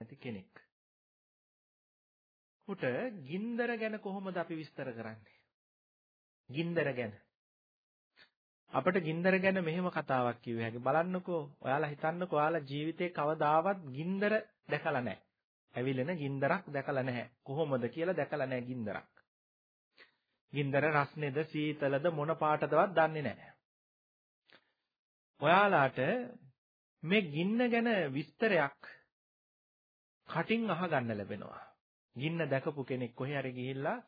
නැති කෙනෙක්. උට ගින්දර ගැන කොහොමද අපි විස්තර කරන්නේ? ගින්දර ගැන. අපිට ගින්දර ගැන මෙහෙම කතාවක් කිව්ව හැකි. බලන්නකෝ, ඔයාලා හිතන්නකෝ ඔයාලා ජීවිතේ කවදාවත් ගින්දර දැකලා නැහැ. ඇවිලෙන ගින්දරක් දැකලා නැහැ. කොහොමද කියලා දැකලා නැහැ ගින්දරක්. ගින්දර රස්නේද සීතලද මොන පාටදවත් දන්නේ නැහැ. ඔයාලාට මේ ගින්න ගැන විස්තරයක් කටින් අහගන්න ලැබෙනවා. ගින්න දැකපු කෙනෙක් කොහේ හරි ගිහිල්ලා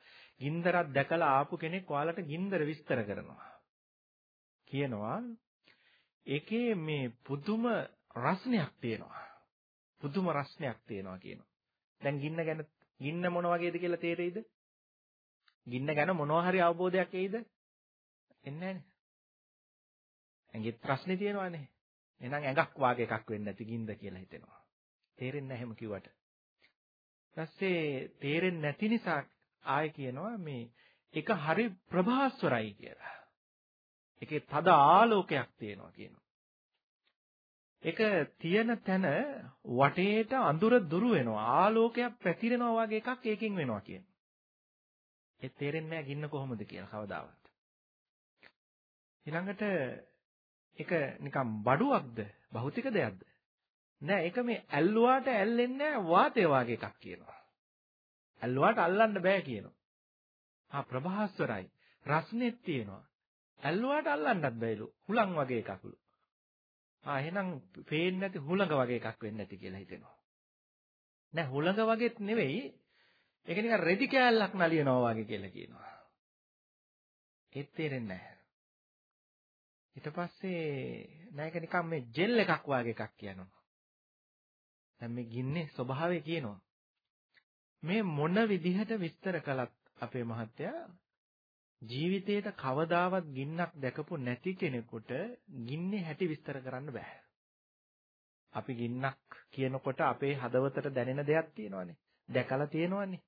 ගින්දරක් දැකලා ආපු කෙනෙක් ඔයාලට ගින්දර විස්තර කරනවා. කියනවා ඒකේ මේ පුදුම රසණයක් තියෙනවා. පුදුම රසණයක් තියෙනවා කියනවා. දැන් ගින්න ගැන ගින්න මොන වගේද කියලා තේරෙයිද? ගින්න ගැන මොනවා හරි අවබෝධයක් එයිද? එන්නේ නැහැ. ඇඟෙත් ප්‍රශ්නේ තියෙනවානේ. එහෙනම් ඇඟක් වාගේ එකක් වෙන්නේ නැති ගින්ද කියලා හිතෙනවා. තේරෙන්නේ නැහැ එහෙම කිව්වට. ඊපස්සේ තේරෙන්නේ නැති නිසා ආයෙ කියනවා මේ ඒක හරි ප්‍රභාස්වරයි කියලා. ඒකේ තද ආලෝකයක් තියෙනවා කියනවා. ඒක තියෙන තැන වටේට අඳුර දුරු වෙනවා. ආලෝකයක් පැතිරෙනවා වගේ එකක් ඒකෙන් වෙනවා කියනවා. ඒ තේරෙන්නේ නැහැ ගින්න කොහොමද කියලා කවදාවත්. ඊළඟට ඒක නිකම් බඩුවක්ද? භෞතික දෙයක්ද? නෑ ඒක මේ ඇල්ලුවාට ඇල්ලෙන්නේ නෑ වාතය වගේ එකක් කියනවා. ඇල්ලුවාට අල්ලන්න බෑ කියනවා. ආ ප්‍රභාස්වරයි. රස්නෙත් තියෙනවා. ඇල්ලුවාට අල්ලන්නත් බෑලු. හුලං වගේ එකක්ලු. ආ එහෙනම් පේන්නේ නැති හුලඟ වගේ එකක් වෙන්නේ නැති කියලා හිතෙනවා. නෑ හුලඟ වගේත් නෙවෙයි. ඒක නිකන් රෙදි කෑල්ලක් නලියනවා වගේ කියලා කියනවා. ඒත් තේරෙන්නේ නැහැ. ඊට පස්සේ නෑ ඒක නිකන් මේ ජෙල් එකක් වගේ එකක් කියනවා. දැන් මේ ගින්නේ ස්වභාවය කියනවා. මේ මොන විදිහට විස්තර කළත් අපේ මහත්තයා ජීවිතේට කවදාවත් ගින්නක් දැකපු නැති කෙනෙකුට ගින්නේ හැටි විස්තර කරන්න බෑ. අපි ගින්නක් කියනකොට අපේ හදවතට දැනෙන දෙයක් තියෙනවානේ. දැකලා තියෙනවානේ.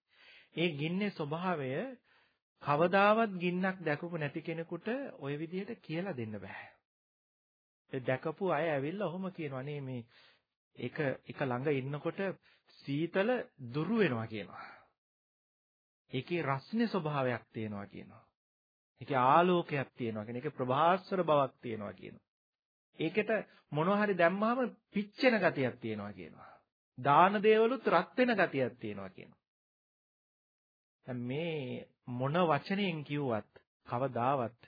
ඒ ගින්නේ ස්වභාවය කවදාවත් ගින්නක් දැකපු නැති කෙනෙකුට ওই විදිහට කියලා දෙන්න බෑ. ඒ දැකපු අය ඇවිල්ලා ඔහොම කියනවා මේ ඒක එක ළඟ ඉන්නකොට සීතල දුරු වෙනවා කියනවා. ඒකේ රස්නේ ස්වභාවයක් තියෙනවා කියනවා. ඒකේ ආලෝකයක් තියෙනවා කියන එකේ ප්‍රභාස්වර බවක් තියෙනවා කියනවා. ඒකට මොනවා හරි දැම්මහම පිච්චෙන ගතියක් තියෙනවා කියනවා. දාන දේවලුත් රත් වෙන ගතියක් තියෙනවා කියනවා. දැන් මේ මොන වචනයෙන් කිව්වත් කවදාවත්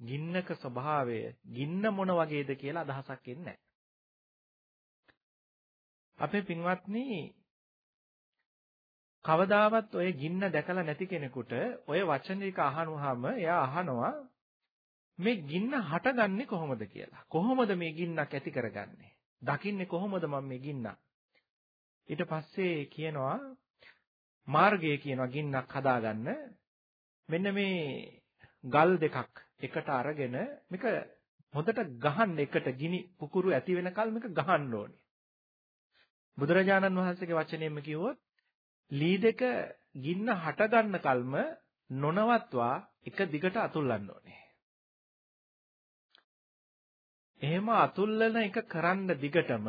ගින්නක ස්වභාවය ගින්න මොන වගේද කියලා අදහසක් එන්නේ නැහැ. අපේ පින්වත්නි කවදාවත් ඔය ගින්න දැකලා නැති කෙනෙකුට ඔය වචන ටික අහනවාම එයා අහනවා මේ ගින්න හටගන්නේ කොහොමද කියලා. කොහොමද මේ ගින්නක් ඇති කරගන්නේ? දකින්නේ කොහොමද මම මේ ගින්න? ඊට පස්සේ කියනවා මාර්ගය කියනවා ගින්නක් හදාගන්න. මෙන්න මේ ගල් දෙකක් එකට අරගෙන මේක හොඳට ගහන්න එකට ගිනි පුකුරු ඇති වෙනකල් මේක ගහන්න ඕනේ. බුදුරජාණන් වහන්සේගේ වචනයෙන්ම කිව්වොත් ලී දෙක ගින්න හට ගන්න කල්ම නොනවත්වා එක දිගට අතුල්ලන්න ඕනේ. එහෙම අතුල්ලන එක කරන්න දිගටම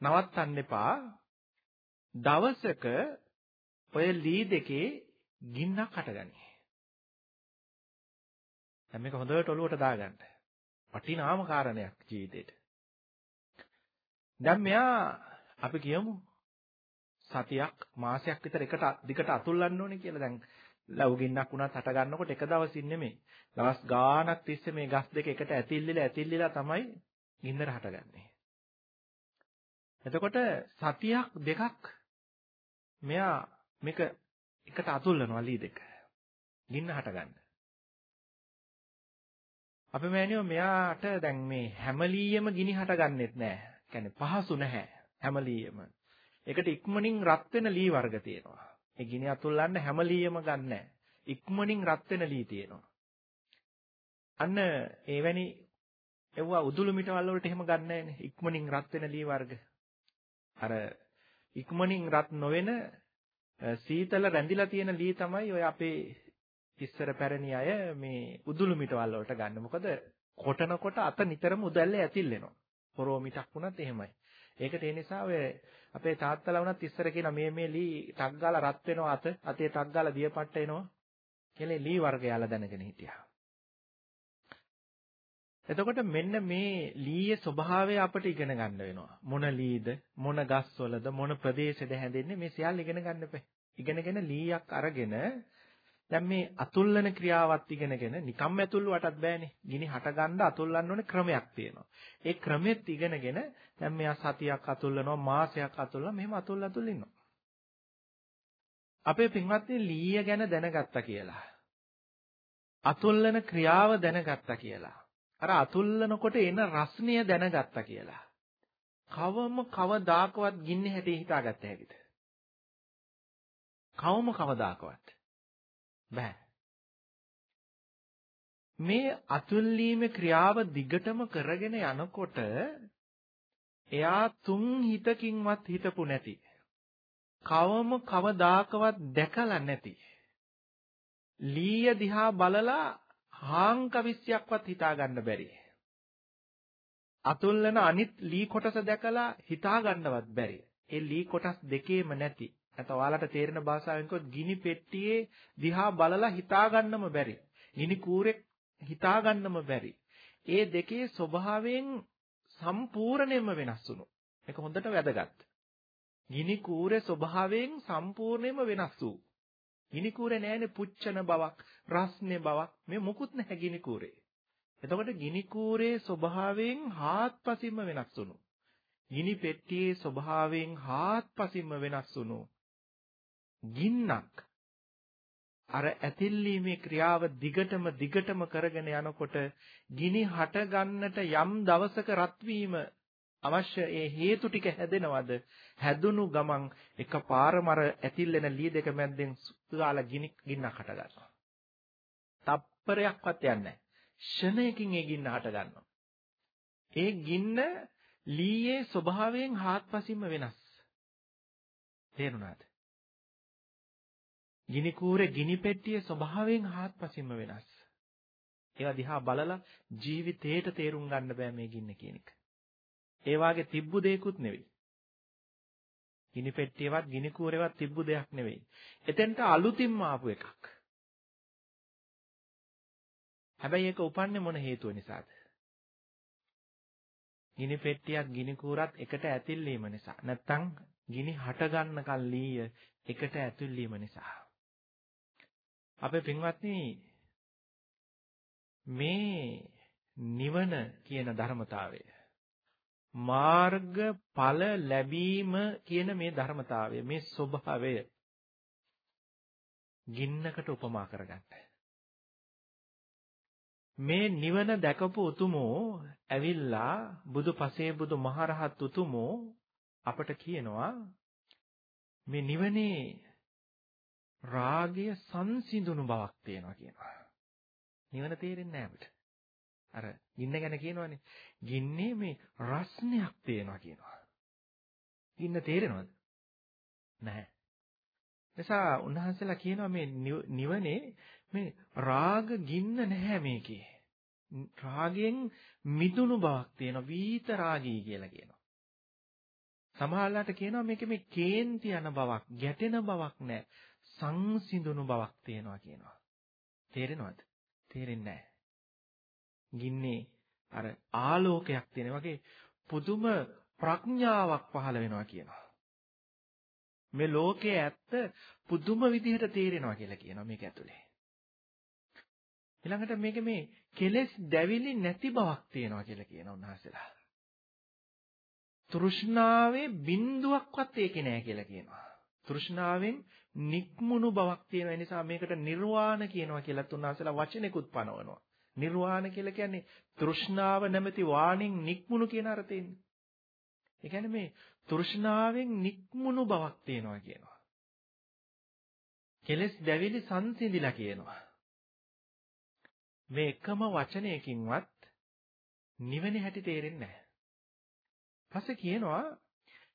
නවත්තන්න එපා. දවසක ඔය ලී දෙකේ ගින්නක් හටගනී. දැන් මේක හොඳට ඔලුවට දාගන්න. වටිනාම කාරණයක් ජීවිතේට. දැන් මෙයා අපි කියමු සතියක් මාසයක් විතර එකට දිගට අතුල්ලන්න ඕනේ කියලා දැන් ලව්ගින්නක් වුණත් හට ගන්නකොට එක දවසින් නෙමෙයි දවස් ගාණක් තිස්සේ මේ ගස් දෙක එකට ඇතිල්ලිලා ඇතිල්ලිලා තමයි ගින්නර හටගන්නේ. එතකොට සතියක් දෙකක් මෙයා මේක එකට අතුල්ලනවා ලී දෙක. ගින්න හටගන්න. අපි මෑනියෝ මෙයාට දැන් මේ හැමලීයම ගිනි හටගන්නෙත් නෑ. කියන්නේ පහසු නැහැ. හැමලීයම. ඒකට ඉක්මනින් රත් වෙන ලී වර්ග තියෙනවා. ඒ ගිනි අතුල්ලන්න හැම ලීයම ගන්නෑ. ඉක්මනින් රත් වෙන ලී තියෙනවා. අන්න එවැනි එවුවා උදුළු මිටවල් වලට එහෙම ගන්නෑනේ. ඉක්මනින් රත් වෙන ලී වර්ග. අර ඉක්මනින් රත් නොවන සීතල රැඳිලා තියෙන ලී තමයි ඔය අපේ ඉස්සර පැරණි අය මේ උදුළු මිටවල් වලට ගන්න. මොකද කොටනකොට අත නිතරම උදැල්ලේ ඇතිල් වෙනවා. පොරෝ මිටක් වුණත් එහෙමයි. ඒකට ඒ නිසා ඔය අපේ තාත්තලා වුණත් ඉස්සර කියන මේ මේ ලී ටක් ගාලා රත් වෙනවා අත අතේ ටක් ගාලා දියපට්ට එනවා කියලා ලී වර්ගයලා දැනගෙන හිටියා. එතකොට මෙන්න මේ ලීයේ ස්වභාවය අපිට ඉගෙන ගන්න වෙනවා. මොන ලීද, මොන ගස්වලද, මොන ප්‍රදේශෙද හැදෙන්නේ මේ සියල්ල ඉගෙන ගන්න එපා. ඉගෙනගෙන ලීයක් අරගෙන දැන් මේ අතුල්ලන ක්‍රියාවත් ඉගෙනගෙන නිකම්ම ඇතුල්ලුවටත් බෑනේ. ගිනි හට ගන්න අතුල්ලන්න ඕනේ ක්‍රමයක් තියෙනවා. ඒ ක්‍රමෙත් ඉගෙනගෙන දැන් මෙයා සතියක් අතුල්ලනවා, මාසයක් අතුල්ලනවා, මෙහෙම අතුල් අතුල් ඉන්නවා. අපේ පින්වත්නි ලීය ගැන දැනගත්තා කියලා. අතුල්ලන ක්‍රියාව දැනගත්තා කියලා. අර අතුල්ලනකොට එන රස්නය දැනගත්තා කියලා. කවම කවදාකවත් ගින්නේ හැටි හිතාගත්ත හැකිද? කවම කවදාකවත් බෑ. මේ අතුල්ලීමේ ක්‍රියාව දිගටම කරගෙන යනකොට එයා තුන් හිතකින්වත් හිතපු නැති. කවම කවදාකවත් දැකලා නැති. ලීය දිහා බලලා හාං කවිස්සයක්වත් හිතා ගන්න බැරි. අතුල්ලන අනිත් ලී කොටස දැකලා හිතා ගන්නවත් බැරි. ඒ ලී කොටස් දෙකේම නැති. නැත්නම් ඔයාලට තේරෙන භාෂාවෙන් කිව්වොත් ගිනි පෙට්ටියේ දිහා බලලා හිතා ගන්නම බැරි. ගිනි කූරෙක් හිතා ගන්නම බැරි. ඒ දෙකේ ස්වභාවයෙන් සම්පූර්ණයෙන්ම වෙනස් වුණු. මේක හොඳට වැදගත්. ගිනි කූරේ ස්වභාවයෙන් සම්පූර්ණයෙන්ම වෙනස් වූ. ගිනි කූරේ නෑනේ පුච්චන බවක්, රස්නේ බවක්. මේ මුකුත් නැහැ ගිනි කූරේ. එතකොට ගිනි කූරේ ස්වභාවයෙන් හාත්පසින්ම වෙනස් වුණු. ගිනි පෙට්ටියේ ස්වභාවයෙන් හාත්පසින්ම වෙනස් වුණු ගින්නක් අර ඇතිල්ලීමේ ක්‍රියාව දිගටම දිගටම කරගෙන යනකොට ගිනි හට ගන්නට යම් දවසක රත් අවශ්‍ය ඒ හේතු ටික හැදෙනවද හැදුණු ගමන් එකපාරම අර ඇතිල්ලෙන ලී දෙක මැද්දෙන් සුදාලා ගිනි ගින්නක් හට ගන්නවා. තප්පරයක්වත් යන්නේ නැහැ. ෂණයකින් ඒ ගින්න හට ගන්නවා. ඒ ගින්න ලීයේ ස්වභාවයෙන් හාත්පසින්ම වෙනස්. තේරුණාද? ගිනි කූරේ ගිනි පෙට්ටියේ ස්වභාවයෙන් හාත්පසින්ම වෙනස්. ඒවා දිහා බලලා ජීවිතේට තේරුම් ගන්න බෑ මේ ගින්න කියන එක. ඒ වාගේ තිබ්බු දෙයක්ුත් නෙවෙයි. ගිනි පෙට්ටියවත් ගිනි කූරේවත් තිබ්බු දෙයක් නෙවෙයි. එතෙන්ට අලුතින්ම ආපු එකක්. හැබැයි ඒක උපන්නේ මොන හේතුව නිසාද? ගිනි පෙට්ටියක් ගිනි කූරත් එකට ඇතිල්ලීම නිසා. නැත්තම් ගිනි හට ගන්න කල්ලීය එකට ඇතුල්ලීම නිසා. අපේ පින්වත්නි මේ නිවන කියන ධර්මතාවය මාර්ග ඵල ලැබීම කියන මේ ධර්මතාවය මේ ස්වභාවය ගින්නකට උපමා කරගන්න. මේ නිවන දැකපු උතුමෝ ඇවිල්ලා බුදු පසේ බුදු මහරහත් උතුමෝ අපට කියනවා මේ නිවනේ රාගය සංසිඳුණු බවක් තියෙනවා කියනවා. නිවන තේරෙන්නේ නැහැ අපිට. අර ගින්න ගැන කියනවනේ. ගින්නේ මේ රස්නයක් තියෙනවා කියනවා. ගින්න තේරෙනවද? නැහැ. නිසා උන්වහන්සේලා කියනවා මේ නිවනේ මේ රාග ගින්න නැහැ මේකේ. රාගයෙන් මිදුණු බවක් තියෙනවා. වීත රාගී කියලා කියනවා. සමහරලාට කියනවා මේකේ මේ කේන්ති යන බවක්, ගැටෙන බවක් නැහැ. සංසිඳුණු බවක් තියෙනවා කියනවා. තේරෙනවද? තේරෙන්නේ නැහැ. ගින්නේ අර ආලෝකයක් තියෙන වගේ පුදුම ප්‍රඥාවක් පහළ වෙනවා කියනවා. මේ ලෝකයේ ඇත්ත පුදුම විදිහට තේරෙනවා කියලා කියනවා මේක ඇතුලේ. ඊළඟට මේක මේ කෙලෙස් දැවිලි නැති බවක් තියෙනවා කියලා කියනවා උන්වහන්සේලා. තෘෂ්ණාවේ බිඳුවක්වත් ඒකේ නැහැ කියලා කියනවා. තෘෂ්ණාවෙන් නික්මුණු බවක් තියෙන නිසා මේකට නිර්වාණ කියනවා කියලා තුන්වහන්සේලා වචනෙකුත් පනවනවා. නිර්වාණ කියලා කියන්නේ තෘෂ්ණාව නැමැති වාණින් නික්මුණු කියන අර්ථයෙන්. ඒ කියන්නේ මේ තෘෂ්ණාවෙන් නික්මුණු බවක් තියෙනවා කියනවා. කෙලස් දැවිලි සංසිඳිලා කියනවා. මේ එකම වචනයකින්වත් නිවනේ හැටි තේරෙන්නේ නැහැ. පස්සේ කියනවා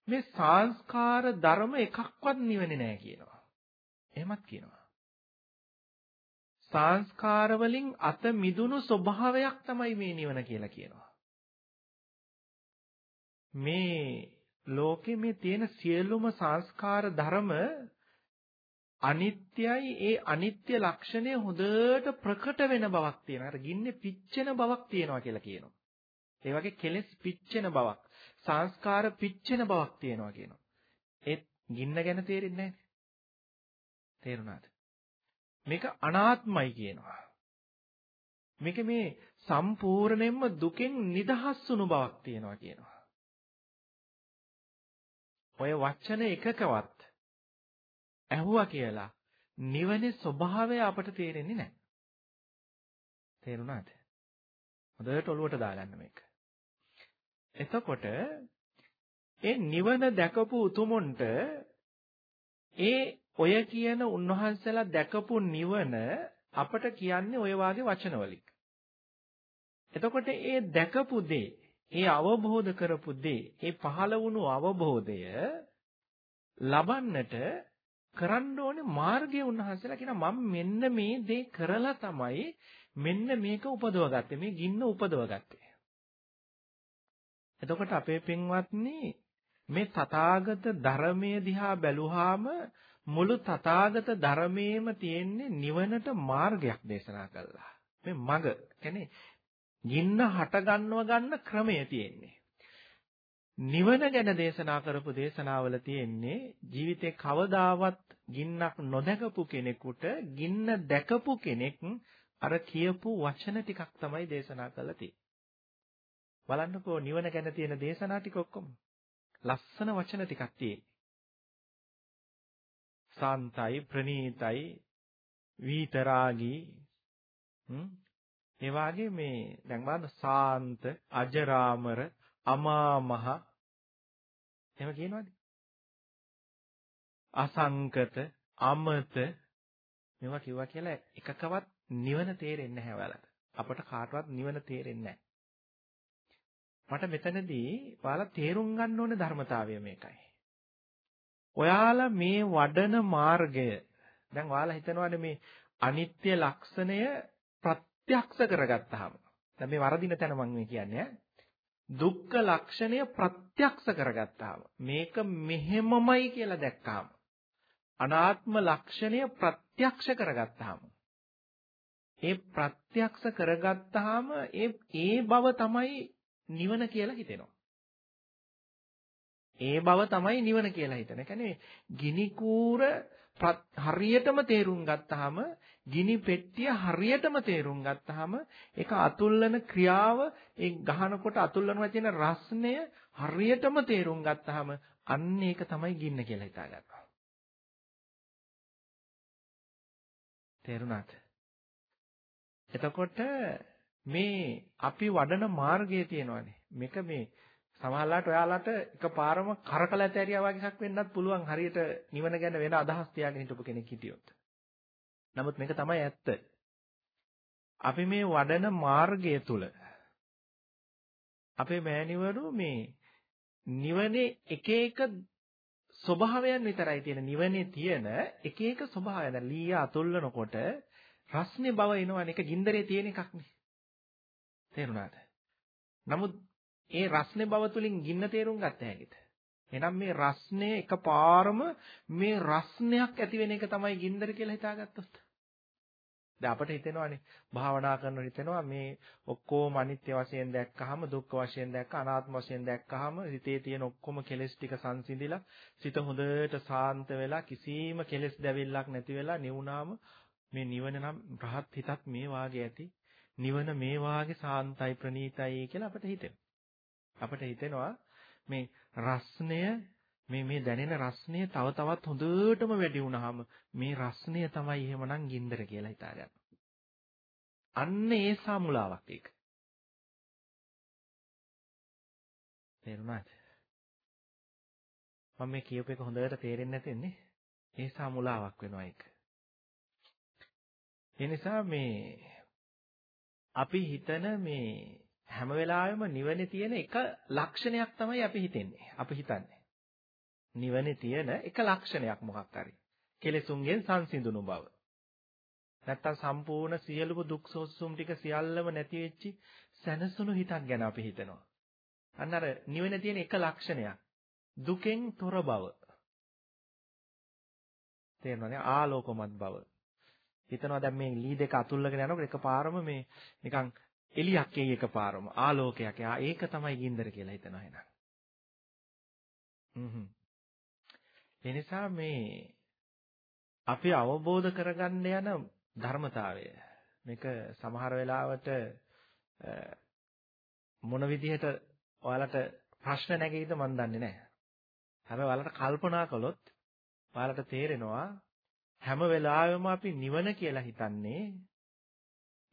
මේ සංස්කාර ධර්ම එකක්වත් නිවනේ නැහැ කියනවා. එහෙමත් කියනවා. සංස්කාර වලින් අත මිදුණු ස්වභාවයක් තමයි මේ නිවන කියලා කියනවා. මේ ලෝකේ මේ තියෙන සියලුම සංස්කාර ධර්ම අනිත්‍යයි ඒ අනිත්‍ය ලක්ෂණය හොඳට ප්‍රකට වෙන බවක් තියෙනවා. අර ගින්නේ පිච්චෙන බවක් තියෙනවා කියලා කියනවා. ඒ වගේ කෙලෙස් පිච්චෙන බවක්, සංස්කාර පිච්චෙන බවක් තියෙනවා කියනවා. ඒ ගින්න ගැන තේරෙන්නේ නැහැ. තේරුණාද? මේක අනාත්මයි කියනවා. මේක මේ සම්පූර්ණයෙන්ම දුකෙන් නිදහස් වුණු බවක් තියෙනවා කියනවා. ඔය වචන එකකවත් ඇහුවා කියලා නිවනේ ස්වභාවය අපට තේරෙන්නේ නැහැ. තේරුණාද? හොඳට ඔලුවට දාගන්න මේක. එතකොට ඒ නිවන දැකපු උතුමොන්ට ඒ ඔය කියන උන්වහන්සේලා දැකපු නිවන අපට කියන්නේ ඔය වාගේ වචන වලින්. එතකොට ඒ දැකපු දේ, ඒ අවබෝධ කරපු දේ, ඒ පහළ වුණු අවබෝධය ලබන්නට කරන්න ඕනේ මාර්ගය උන්වහන්සේලා කියන මම මෙන්න මේ දේ කරලා තමයි මෙන්න මේක උපදවගත්තේ මේ ගින්න උපදවගත්තේ. එතකොට අපේ පින්වත්නි මේ තථාගත ධර්මයේ දිහා බැලුවාම මුළු තථාගත ධර්මයේම තියෙන්නේ නිවනට මාර්ගයක් දේශනා කළා. මේ මග කියන්නේ ගින්න හට ගන්නව ගන්න ක්‍රමය තියෙන්නේ. නිවන ගැන දේශනා කරපු දේශනාවල තියෙන්නේ ජීවිතේ කවදාවත් ගින්නක් නොදකපු කෙනෙකුට ගින්න දැකපු කෙනෙක් අර කියපු වචන ටිකක් තමයි දේශනා කළා තියෙන්නේ. බලන්නකෝ නිවන ගැන තියෙන දේශනා ටික ඔක්කොම ලස්සන වචන ටිකක් තියෙන්නේ. සාන්තයි ප්‍රණීතයි වීතරාගී. හ්ම්? ඒ වාගේ මේ දැන් බලන්න සාන්ත අජරාමර අමා මහ එහෙම කියනවද? අසංකත අමත. මේවා කිව්වා කියලා එකකවත් නිවන තේරෙන්නේ නැහැ ඔයාලට. අපට කාටවත් නිවන තේරෙන්නේ නැහැ. මට මෙතනදී ඔයාලා තේරුම් ගන්න ඕනේ ධර්මතාවය මේකයි. ඔයාලා මේ වඩන මාර්ගය. දැන් ඔයාලා හිතනවානේ මේ අනිත්‍ය ලක්ෂණය ප්‍රත්‍යක්ෂ කරගත්තාම. දැන් මේ වරදින තැන මම මේ කියන්නේ දුක්ඛ ලක්ෂණය ප්‍රත්‍යක්ෂ කරගත්තාම. මේක මෙහෙමමයි කියලා දැක්කාම. අනාත්ම ලක්ෂණය ප්‍රත්‍යක්ෂ කරගත්තාම. ඒ ප්‍රත්‍යක්ෂ කරගත්තාම ඒ ඒ බව තමයි නිවන කියලා හිතෙනවා. ඒ බව තමයි නිවන කියලා හිතන. ඒ කියන්නේ ගිනි කූර හරියටම තේරුම් ගත්තාම ගිනි පෙට්ටිය හරියටම තේරුම් ගත්තාම ඒක අතුල්ලන ක්‍රියාව ඒ ගහනකොට අතුල්ලනවා කියන රස්නය හරියටම තේරුම් ගත්තාම අන්න ඒක තමයි ගින්න කියලා හිතා ගන්නවා. තේරුණාද? එතකොට මේ අපි වඩන මාර්ගය තියෙනවානේ. මේක මේ සමහරලාට ඔයාලට එකපාරම කරකලත ඇරියා වගේ එකක් වෙන්නත් පුළුවන් හරියට නිවන ගැන වෙන අදහස් තියාගෙන හිටපු කෙනෙක් හිටියොත්. නමුත් මේක තමයි ඇත්ත. අපි මේ වඩන මාර්ගය තුල අපේ මෑණිවරු මේ නිවනේ එක එක ස්වභාවයන් විතරයි තියෙන නිවනේ තියෙන එක එක ස්වභාවය. දැන් ලීය අතුල්ලනකොට රස්නේ බව එනවනේ ඒක ගින්දරේ තියෙන එකක් නේ. තේරුණාද? නමුත් ඒ රස්නේ බව තුලින් ගින්න තේරුම් ගත්ත හැකිද? එහෙනම් මේ රස්නේ එකපාරම මේ රස්නයක් ඇති වෙන එක තමයි ගින්දර කියලා හිතාගත්තොත්. දැන් අපිට හිතෙනවානේ භාවනා කරනකොට හිතෙනවා මේ ඔක්කොම අනිත්‍ය වශයෙන් දැක්කහම දුක්ඛ වශයෙන් දැක්ක අනාත්ම වශයෙන් දැක්කහම හිතේ තියෙන ඔක්කොම කෙලෙස් ටික සංසිඳිලා සිත හොඳට සාන්ත වෙලා කිසිම කෙලෙස් දැවිල්ලක් නැති වෙලා නිවුනාම මේ නිවන නම් රහත් හිතක් මේ වාගේ ඇති නිවන මේ වාගේ සාන්තයි ප්‍රණීතයි කියලා අපිට හිතෙනවා. අපිට හිතෙනවා මේ රස්නය මේ මේ දැනෙන රස්නය තව තවත් හොඳටම වැඩි වුණාම මේ රස්නය තමයි එහෙමනම් ගින්දර කියලා හිතාගන්න. අන්න ඒ සමුලාවක් ඒක. තේරුණාද? මම මේ කියපු එක හොඳට තේරෙන්නේ නැතෙන්නේ. ඒ සමුලාවක් වෙනවා ඒක. ඒ නිසා මේ අපි හිතන මේ හැම වෙලාවෙම නිවනේ තියෙන එක ලක්ෂණයක් තමයි අපි හිතන්නේ. අපි හිතන්නේ. නිවනේ තියෙන එක ලක්ෂණයක් මොකක් හරි. කෙලෙසුන්ගෙන් සංසිඳුණු බව. නැත්තම් සම්පූර්ණ සියලුම දුක් සෝසුම් ටික සියල්ලම නැති වෙච්චි සැනසුණු හිතක් ගැන අපි හිතනවා. අන්න අර නිවනේ තියෙන එක ලක්ෂණයක්. දුකෙන් තොර බව. තේරෙනවනේ ආලෝකමත් බව. හිතනවා දැන් මේ ලී දෙක අතුල්ලගෙන යනකොට එකපාරම මේ නිකන් එලියක් එයි එකපාරම ආලෝකයක්. ඒක තමයි ගින්දර කියලා හිතනවා එහෙනම්. හ්ම් එනිසා මේ අපි අවබෝධ කරගන්න යන ධර්මතාවය මේක සමහර වෙලාවට මොන විදිහට ඔයාලට ප්‍රශ්න නැගෙයිද මන් දන්නේ නැහැ. හැබැයි ඔයාලට කල්පනා කළොත් ඔයාලට තේරෙනවා හැම වෙලාවෙම අපි නිවන කියලා හිතන්නේ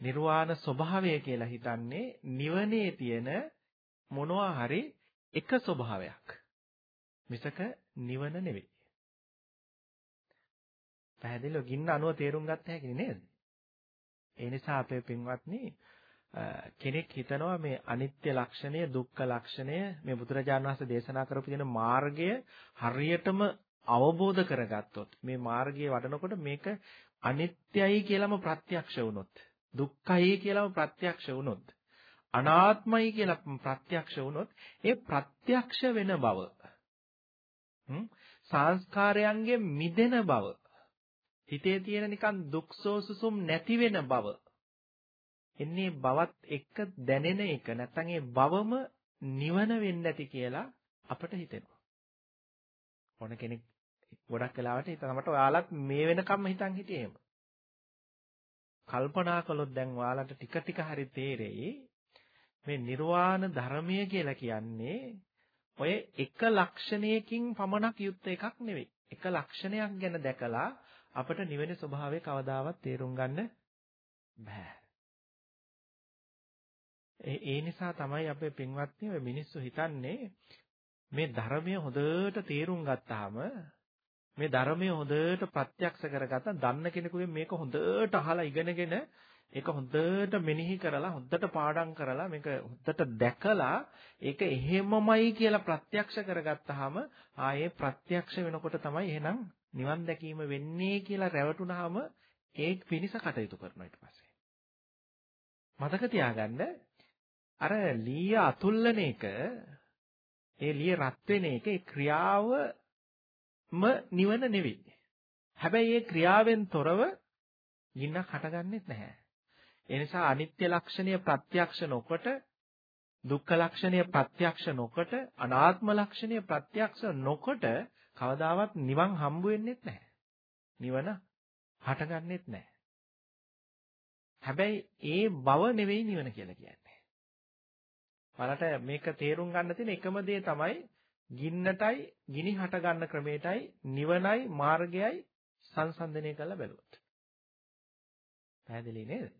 නිර්වාණ ස්වභාවය කියලා හිතන්නේ නිවනේ තියෙන මොනවා හරි එක ස්වභාවයක්. මිසක නිවන නෙවෙයි. පැහැදිලිව ගින්න අනුව තේරුම් ගත්ත හැකි නේද? ඒ නිසා අපේ පින්වත්නි කෙනෙක් හිතනවා මේ අනිත්‍ය ලක්ෂණය දුක්ඛ ලක්ෂණය මේ බුදුරජාණන් වහන්සේ දේශනා කරපු දෙන මාර්ගය හරියටම අවබෝධ කරගත්තොත් මේ මාර්ගයේ වඩනකොට මේක අනිත්‍යයි කියලාම ප්‍රත්‍යක්ෂ වුණොත් දුක්ඛයි කියලාම ප්‍රත්‍යක්ෂ වුණොත් අනාත්මයි කියලා ප්‍රත්‍යක්ෂ වුණොත් ඒ ප්‍රත්‍යක්ෂ වෙන බව සංස්කාරයන්ගෙන් මිදෙන බව හිතේ තියෙන නිකන් දුක්සෝසුසුම් නැති වෙන බව එන්නේ බවත් එක්ක දැනෙන එක නැත්නම් ඒ බවම නිවන වෙන්න ඇති කියලා අපට හිතෙනවා. ඕන කෙනෙක් ගොඩක් වෙලාවට හිතනකට ඔයාලත් මේ වෙනකම්ම හිතන් හිටියේ එහෙම. කල්පනා කළොත් දැන් ඔයාලට ටික ටික හරි තේරෙයි මේ නිර්වාණ ධර්මය කියලා කියන්නේ ඔය එක ලක්ෂණයකින් පමණක් යුක්ත එකක් නෙවෙයි. එක ලක්ෂණයක් ගැන දැකලා අපට නිවෙන ස්වභාවය කවදාවත් තේරුම් ගන්න බෑ. ඒ නිසා තමයි අපේ පින්වත්නි ඔය මිනිස්සු හිතන්නේ මේ ධර්මය හොඳට තේරුම් ගත්තාම මේ ධර්මය හොඳට ප්‍රත්‍යක්ෂ කරගත්තා දන්න කෙනෙකුගෙන් මේක හොඳට අහලා ඉගෙනගෙන ඒක හොඳට මෙනෙහි කරලා හොඳට පාඩම් කරලා මේක හොඳට දැකලා ඒක එහෙමමයි කියලා ප්‍රත්‍යක්ෂ කරගත්තාම ආයේ ප්‍රත්‍යක්ෂ වෙනකොට තමයි එහෙනම් නිවන් දැකීම වෙන්නේ කියලා රැවටුනහම ඒ පිනිස කටයුතු කරනවා ඊට පස්සේ. මතක තියාගන්න අර ලීය අතුල්ලන එක ඒ ලීය රත් වෙන එක ඒ ක්‍රියාවම නිවන නෙවෙයි. හැබැයි ඒ ක්‍රියාවෙන් තොරව ගින්නක් හටගන්නෙත් නැහැ. ඒ නිසා අනිත්‍ය ලක්ෂණය ප්‍රත්‍යක්ෂ නොකොට දුක්ඛ ලක්ෂණය ප්‍රත්‍යක්ෂ නොකොට අනාත්ම ලක්ෂණය ප්‍රත්‍යක්ෂ නොකොට කවදාවත් නිවන් හම්බ වෙන්නේත් නැහැ. නිවන හටගන්නෙත් නැහැ. හැබැයි ඒ බව නෙවෙයි නිවන කියලා කියන්නේ. බලට මේක තේරුම් ගන්න තියෙන එකම දේ තමයි ගින්නටයි ගිනි හට ගන්න ක්‍රමයටයි නිවනයි මාර්ගයයි සංසන්දනය කරලා බැලුවොත්. පැහැදිලි නේද?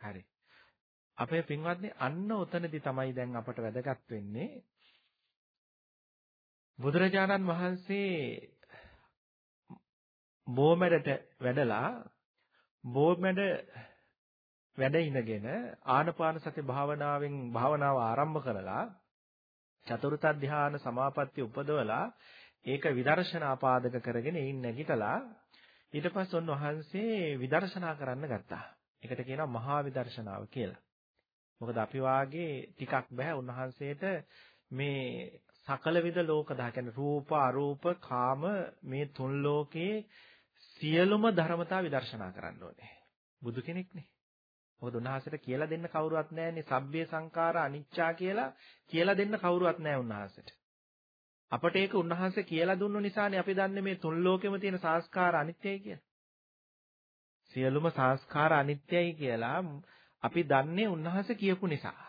හරි. අපේ පින්වත්නි අන්න උතනදී තමයි දැන් අපට වැදගත් වෙන්නේ බුදුරජාණන් වහන්සේ බෝමැඩට වැඩලා බෝමැඩ වැඩ ඉඳගෙන ආනපාන සති භාවනාවෙන් භාවනාව ආරම්භ කරලා චතුර්ථ ධ්‍යාන සමාපatti උපදවලා ඒක විදර්ශනා පාදක කරගෙන එයින් නැගිටලා ඊට පස්සේ උන්වහන්සේ විදර්ශනා කරන්න ගත්තා. ඒකට කියනවා මහා විදර්ශනාව කියලා. මොකද අපි වාගේ ටිකක් බෑ උන්වහන්සේට මේ සකල විද ලෝක දහ කියන්නේ රූප අරූප කාම මේ තුන් ලෝකයේ සියලුම ධර්මතා විදර්ශනා කරන්න ඕනේ. බුදු කෙනෙක්නේ. මොකද උන්වහන්සේට කියලා දෙන්න කවුරුවත් නැහැනේ. සබ්බේ සංඛාර අනිච්චා කියලා කියලා දෙන්න කවුරුවත් නැහැ උන්වහන්සේට. අපට ඒක උන්වහන්සේ කියලා දුන්නු නිසානේ අපි දන්නේ මේ තුන් ලෝකෙම තියෙන සංස්කාර අනිත්‍යයි කියලා. සියලුම සංස්කාර අනිත්‍යයි කියලා අපි දන්නේ උන්වහන්සේ කියපු නිසා.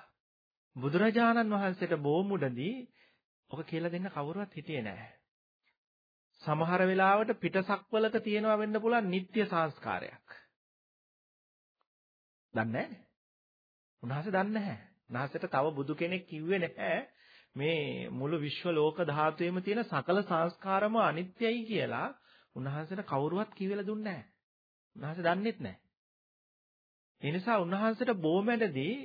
බුදුරජාණන් වහන්සේට බොමුඩදී ඔක කියලා දෙන්න කවුරුවත් හිටියේ නැහැ. සමහර වෙලාවට පිටසක්වලක තියෙනවා වෙන්න පුළුවන් නিত্য සංස්කාරයක්. දන්නේ නැහැ. උන්වහන්සේ දන්නේ නැහැ. උන්වහන්සේට තව බුදු කෙනෙක් කිව්වේ නැහැ මේ මුළු විශ්ව ලෝක ධාතුවේම තියෙන සකල සංස්කාරම අනිත්‍යයි කියලා උන්වහන්සේට කවුරුවත් කිව්වලා දුන්නේ නැහැ. උන්වහන්සේ දන්නෙත් නැහැ. ඒ නිසා උන්වහන්සේට බොමැඩදී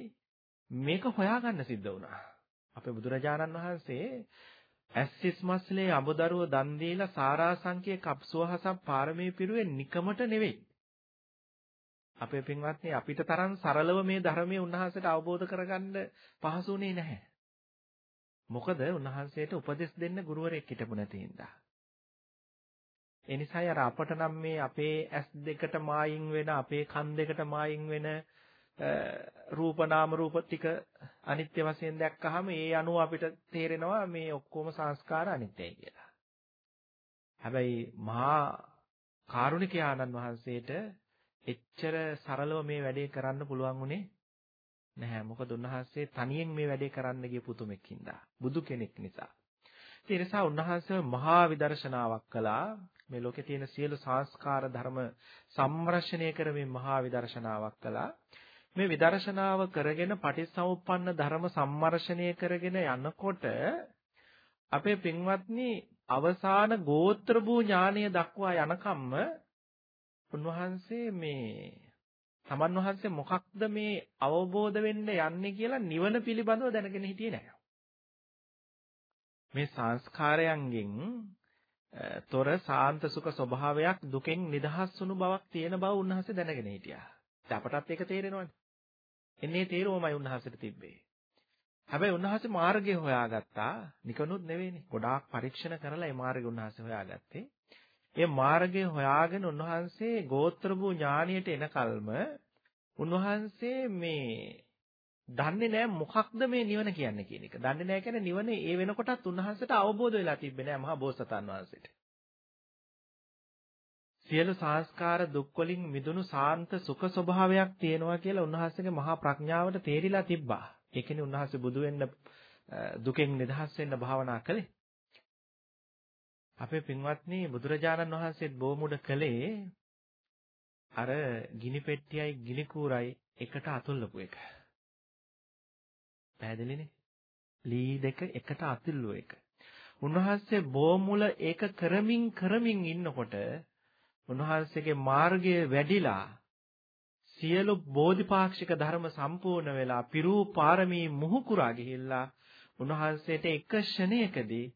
මේක හොයාගන්න සිද්ධ වුණා. අපේ බුදුරජාණන් වහන්සේ ඇස්සිස් මස්ලේ අඹදරුව දන් දීලා සාරාංශකයේ කප්සුවහසක් පාරමී පිරුවේ නිකමට නෙවෙයි. අපේ පින්වත්නි අපිට තරම් සරලව මේ ධර්මයේ උන්වහන්සේට අවබෝධ කරගන්න පහසුුනේ නැහැ. මොකද උන්වහන්සේට උපදෙස් දෙන්න ගුරුවරයෙක් හිටපු නැති හින්දා. ඒ නිසායි අර අපට නම් මේ අපේ ඇස් දෙකට මායින් වෙන අපේ කන් දෙකට මායින් වෙන රූප නාම රූප ටික අනිත්‍ය වශයෙන් දැක්කහම ඒ අනුව අපිට තේරෙනවා මේ ඔක්කොම සංස්කාර අනිත්‍යයි කියලා. හැබැයි මහා කාරුණික ආනන් වහන්සේට එච්චර සරලව මේ වැඩේ කරන්න පුළුවන් උනේ නැහැ. මොකද උන්වහන්සේ තනියෙන් මේ වැඩේ කරන්න ගිය පුතුමෙක් හින්දා. බුදු කෙනෙක් නිසා. ඒ නිසා උන්වහන්සේ මහා විදර්ශනාවක් කළා. මේ ලෝකේ තියෙන සියලු සංස්කාර ධර්ම සම්රක්ෂණය කරමින් මහා විදර්ශනාවක් කළා. මේ විදර්ශනාව කරගෙන පටිච්චසමුප්පන්න ධර්ම සම්මර්ෂණය කරගෙන යනකොට අපේ පින්වත්නි අවසාන ගෝත්‍ර භූ ඥානය දක්වා යනකම්ම උන්වහන්සේ මේ සමන් වහන්සේ මොකක්ද මේ අවබෝධ වෙන්න යන්නේ කියලා නිවන පිළිබඳව දැනගෙන හිටියේ නැහැ. මේ සංස්කාරයන්ගෙන් තොර සාන්ත සුඛ ස්වභාවයක් දුකෙන් නිදහස් වුණු බවක් තියෙන බව උන්වහන්සේ දැනගෙන හිටියා. අපටත් ඒක තේරෙනවනේ. එන්නේ තේරුමයි උන්වහන්සේට තිබ්බේ. හැබැයි උන්වහන්සේ මාර්ගය හොයාගත්තා. නිකනුත් නෙවෙයිනේ. ගොඩාක් පරීක්ෂණ කරලා ඒ මාර්ගය උන්වහන්සේ හොයාගත්තේ. ඒ මාර්ගය හොයාගෙන උන්වහන්සේ ගෝත්‍ර වූ ඥානියට එනකල්ම උන්වහන්සේ මේ දන්නේ නැහැ මොකක්ද මේ නිවන කියන්නේ කියන එක. දන්නේ නැහැ කියන්නේ නිවන ඒ වෙනකොටත් උන්වහන්සේට අවබෝධ වෙලා තිබ්බේ නැහැ මහා බෝසතාණන් වහන්සේට. සියලු සංස්කාර දුක් වලින් මිදුණු සාන්ත සුඛ ස්වභාවයක් තියෙනවා කියලා උන්වහන්සේගේ මහා ප්‍රඥාවට තේරිලා තිබ්බා. ඒ කියන්නේ උන්වහන්සේ බුදු වෙන්න දුකෙන් නිදහස් වෙන්න භාවනා කළේ. අපේ පින්වත්නි බුදුරජාණන් වහන්සේත් බොමුඩ කළේ අර ගිනි පෙට්ටියයි ගිනි කූරයි එකට අතුල්ලපු එක. පැහැදිලිනේ? ලී දෙක එකට අතුල්ලුව එක. උන්වහන්සේ බොමුල ඒක කරමින් කරමින් ඉන්නකොට උන්වහන්සේගේ මාර්ගය වැඩිලා සියලු බෝධිපාක්ෂික ධර්ම සම්පූර්ණ වෙලා පිරූ පාරමී මුහුකුරා ගිහිල්ලා උන්වහන්සේට එක ෂණයකදී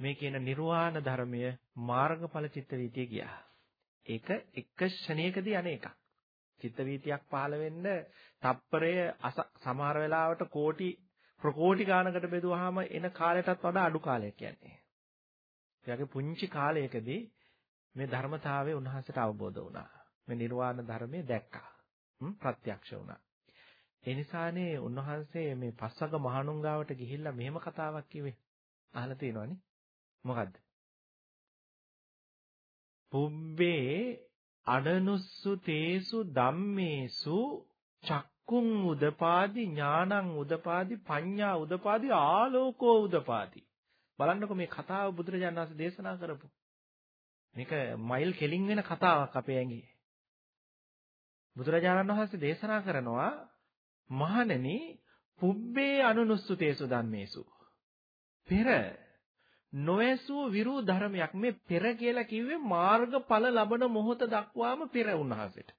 මේ කියන නිර්වාණ ධර්මය මාර්ගඵල චිත්ත වීතිය ගියා. ඒක එක ෂණයකදී අනේක. චිත්ත වීතියක් පහළ වෙන්න තප්පරය සමහර වෙලාවට කෝටි ප්‍රකෝටි ගානකට බෙදුවාම එන කාලයටත් වඩා අඩු කාලයක් කියන්නේ. ඒ පුංචි කාලයකදී මේ ධර්මතාවය උන්වහන්සේට අවබෝධ වුණා. මේ නිර්වාණ ධර්මය දැක්කා. ප්‍රත්‍යක්ෂ වුණා. ඒ නිසානේ උන්වහන්සේ මේ පස්වග මහණුංගාවට ගිහිල්ලා මෙහෙම කතාවක් කිව්වේ. අහලා තියෙනවනේ. මොකද්ද? පුබ්බේ අඩනුස්සු තේසු ධම්මේසු චක්කුං උදපාදි ඥානං උදපාදි පඤ්ඤා උදපාදි ආලෝකෝ උදපාදි. බලන්නකො මේ කතාව බුදුරජාණන් වහන්සේ දේශනා කරපු. මේක මයිල් කෙලින් වෙන කතාවක් අපේ ඇඟේ. බුදුරජාණන් වහන්සේ දේශනා කරනවා මහණෙනි පුබ්බේ අනුනුස්සුතේසු ධම්මේසු. පෙර නොඇසූ විරු ධර්මයක් මේ පෙර කියලා කිව්වේ මාර්ගඵල ලබන මොහොත දක්වාම පෙර උන්වහන්සේට.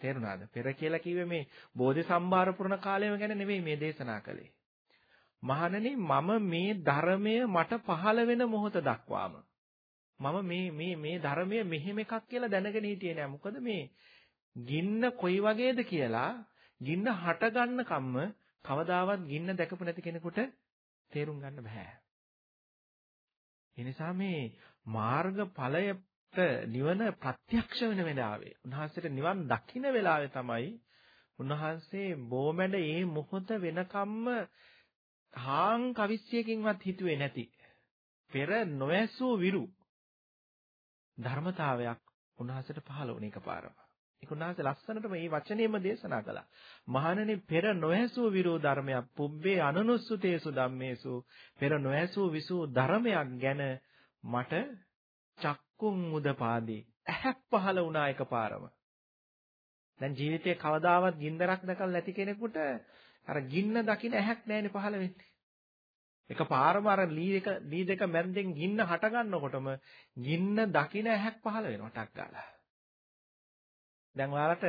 තේරුණාද? පෙර කියලා කිව්වේ මේ බෝධි සම්භාර පුරණ කාලයම ගැන නෙවෙයි මේ දේශනා කළේ. මහණනි මම මේ ධර්මය මට පහළ වෙන මොහොත දක්වාම මම මේ මේ මේ ධර්මය මෙහෙම එකක් කියලා දැනගෙන හිටියේ නෑ. මොකද මේ ගින්න කොයි වගේද කියලා ගින්න හට ගන්න කම්ම කවදාවත් ගින්න දැකපු නැති කෙනෙකුට තේරුම් ගන්න බෑ. ඒ නිසා මේ මාර්ගඵලයට නිවන ප්‍රත්‍යක්ෂ වෙන වෙලාවේ උන්වහන්සේට නිවන් දකින්න වෙලාවේ තමයි උන්වහන්සේ බොමැඩ ඒ මොහොත වෙනකම්ම හාන් කවිස්සියකින්වත් හිතුවේ නැති පෙර නොඇසූ විරු ධර්මතාවයක් උන්වහන්සේට පහළ වුණ එකපාරම. ඒක උන්වහන්සේ ලස්සනට මේ වචනේම දේශනා කළා. මහණෙනි පෙර නොඇසූ විරෝ ධර්මයක් පුබ්බේ අනනුස්සුතේසු ධම්මේසු පෙර නොඇසූ විසූ ධර්මයක් ගැන මට චක්කුම් උදපාදී ඇහක් පහළ වුණා එකපාරම. දැන් ජීවිතේ කවදාවත් ගින්දරක් දැකලා නැති කෙනෙකුට අර ගින්න දකින්න ඇහක් නැහැනේ පහළ වෙන්නේ. එකපාරම අර ලී එක ලී දෙක මැද්දෙන් ගින්න හට ගන්නකොටම ගින්න දකින්න ඇහක් පහළ වෙනවා ටක් ගාලා. දැන් ඔයාලට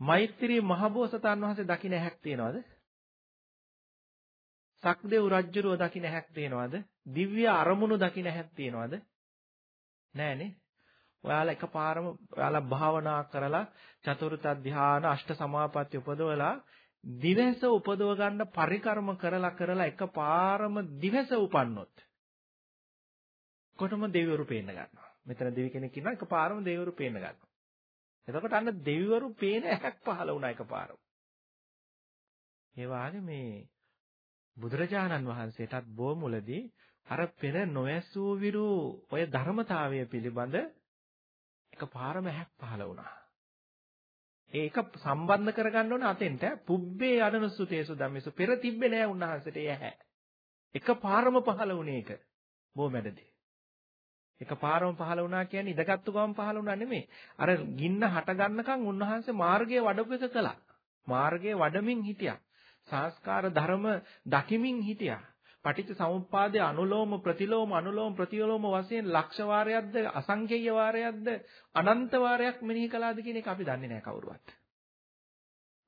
මෛත්‍රී මහබෝසතාන් වහන්සේ දකින්න ඇහක් තියනවද? සක්දේව් රජුරෝ දකින්න ඇහක් තියනවද? දිව්‍ය අරමුණු දකින්න ඇහක් තියනවද? නෑනේ. ඔයාලා එකපාරම ඔයාලා භාවනා කරලා චතුර්ථ ධානය අෂ්ට සමාපatti උපදවලා දිවස උපදව ගන්න පරිකර්ම කරලා කරලා එකපාරම දිවස උපන්නොත් කොටම දෙවිවරු පේන්න ගන්නවා. මෙතන දෙවි කෙනෙක් ඉන්නවා එකපාරම දෙවිවරු පේන්න ගන්නවා. එතකොට අන්න දෙවිවරු පේන ඇහැක් පහළ වුණා එකපාරම. ඒ වාගේ මේ බුදුරජාණන් වහන්සේටත් බොමුලදී අර පෙර නොයසූ විරු ඔය ධර්මතාවය පිළිබඳ එකපාරම ඇහැක් පහළ වුණා. ඒක සම්බන්ධ කරගන්න ඕන අතෙන්ට පුබ්බේ අනනුසුතේසු ධම්මේසු පෙර තිබ්බේ නෑ උන්වහන්සේට ඒ ඇහැ. එකපාරම පහළ වුණේ ඒක. බොමැඩදී. එකපාරම පහළ වුණා කියන්නේ ඉඳගත්තු ගමන් පහළ වුණා නෙමෙයි. අර ගින්න හට ගන්නකම් උන්වහන්සේ මාර්ගයේ වඩපු එක කළා. මාර්ගයේ වඩමින් හිටියා. සංස්කාර ධර්ම දකිමින් හිටියා. පටිච්ච සමුප්පාදයේ අනුලෝම ප්‍රතිලෝම අනුලෝම ප්‍රතිලෝම වශයෙන් ලක්ෂ වාරයක්ද අසංඛේය වාරයක්ද අනන්ත වාරයක් මෙනෙහි කළාද කියන එක අපි දන්නේ නැහැ කවුරුවත්.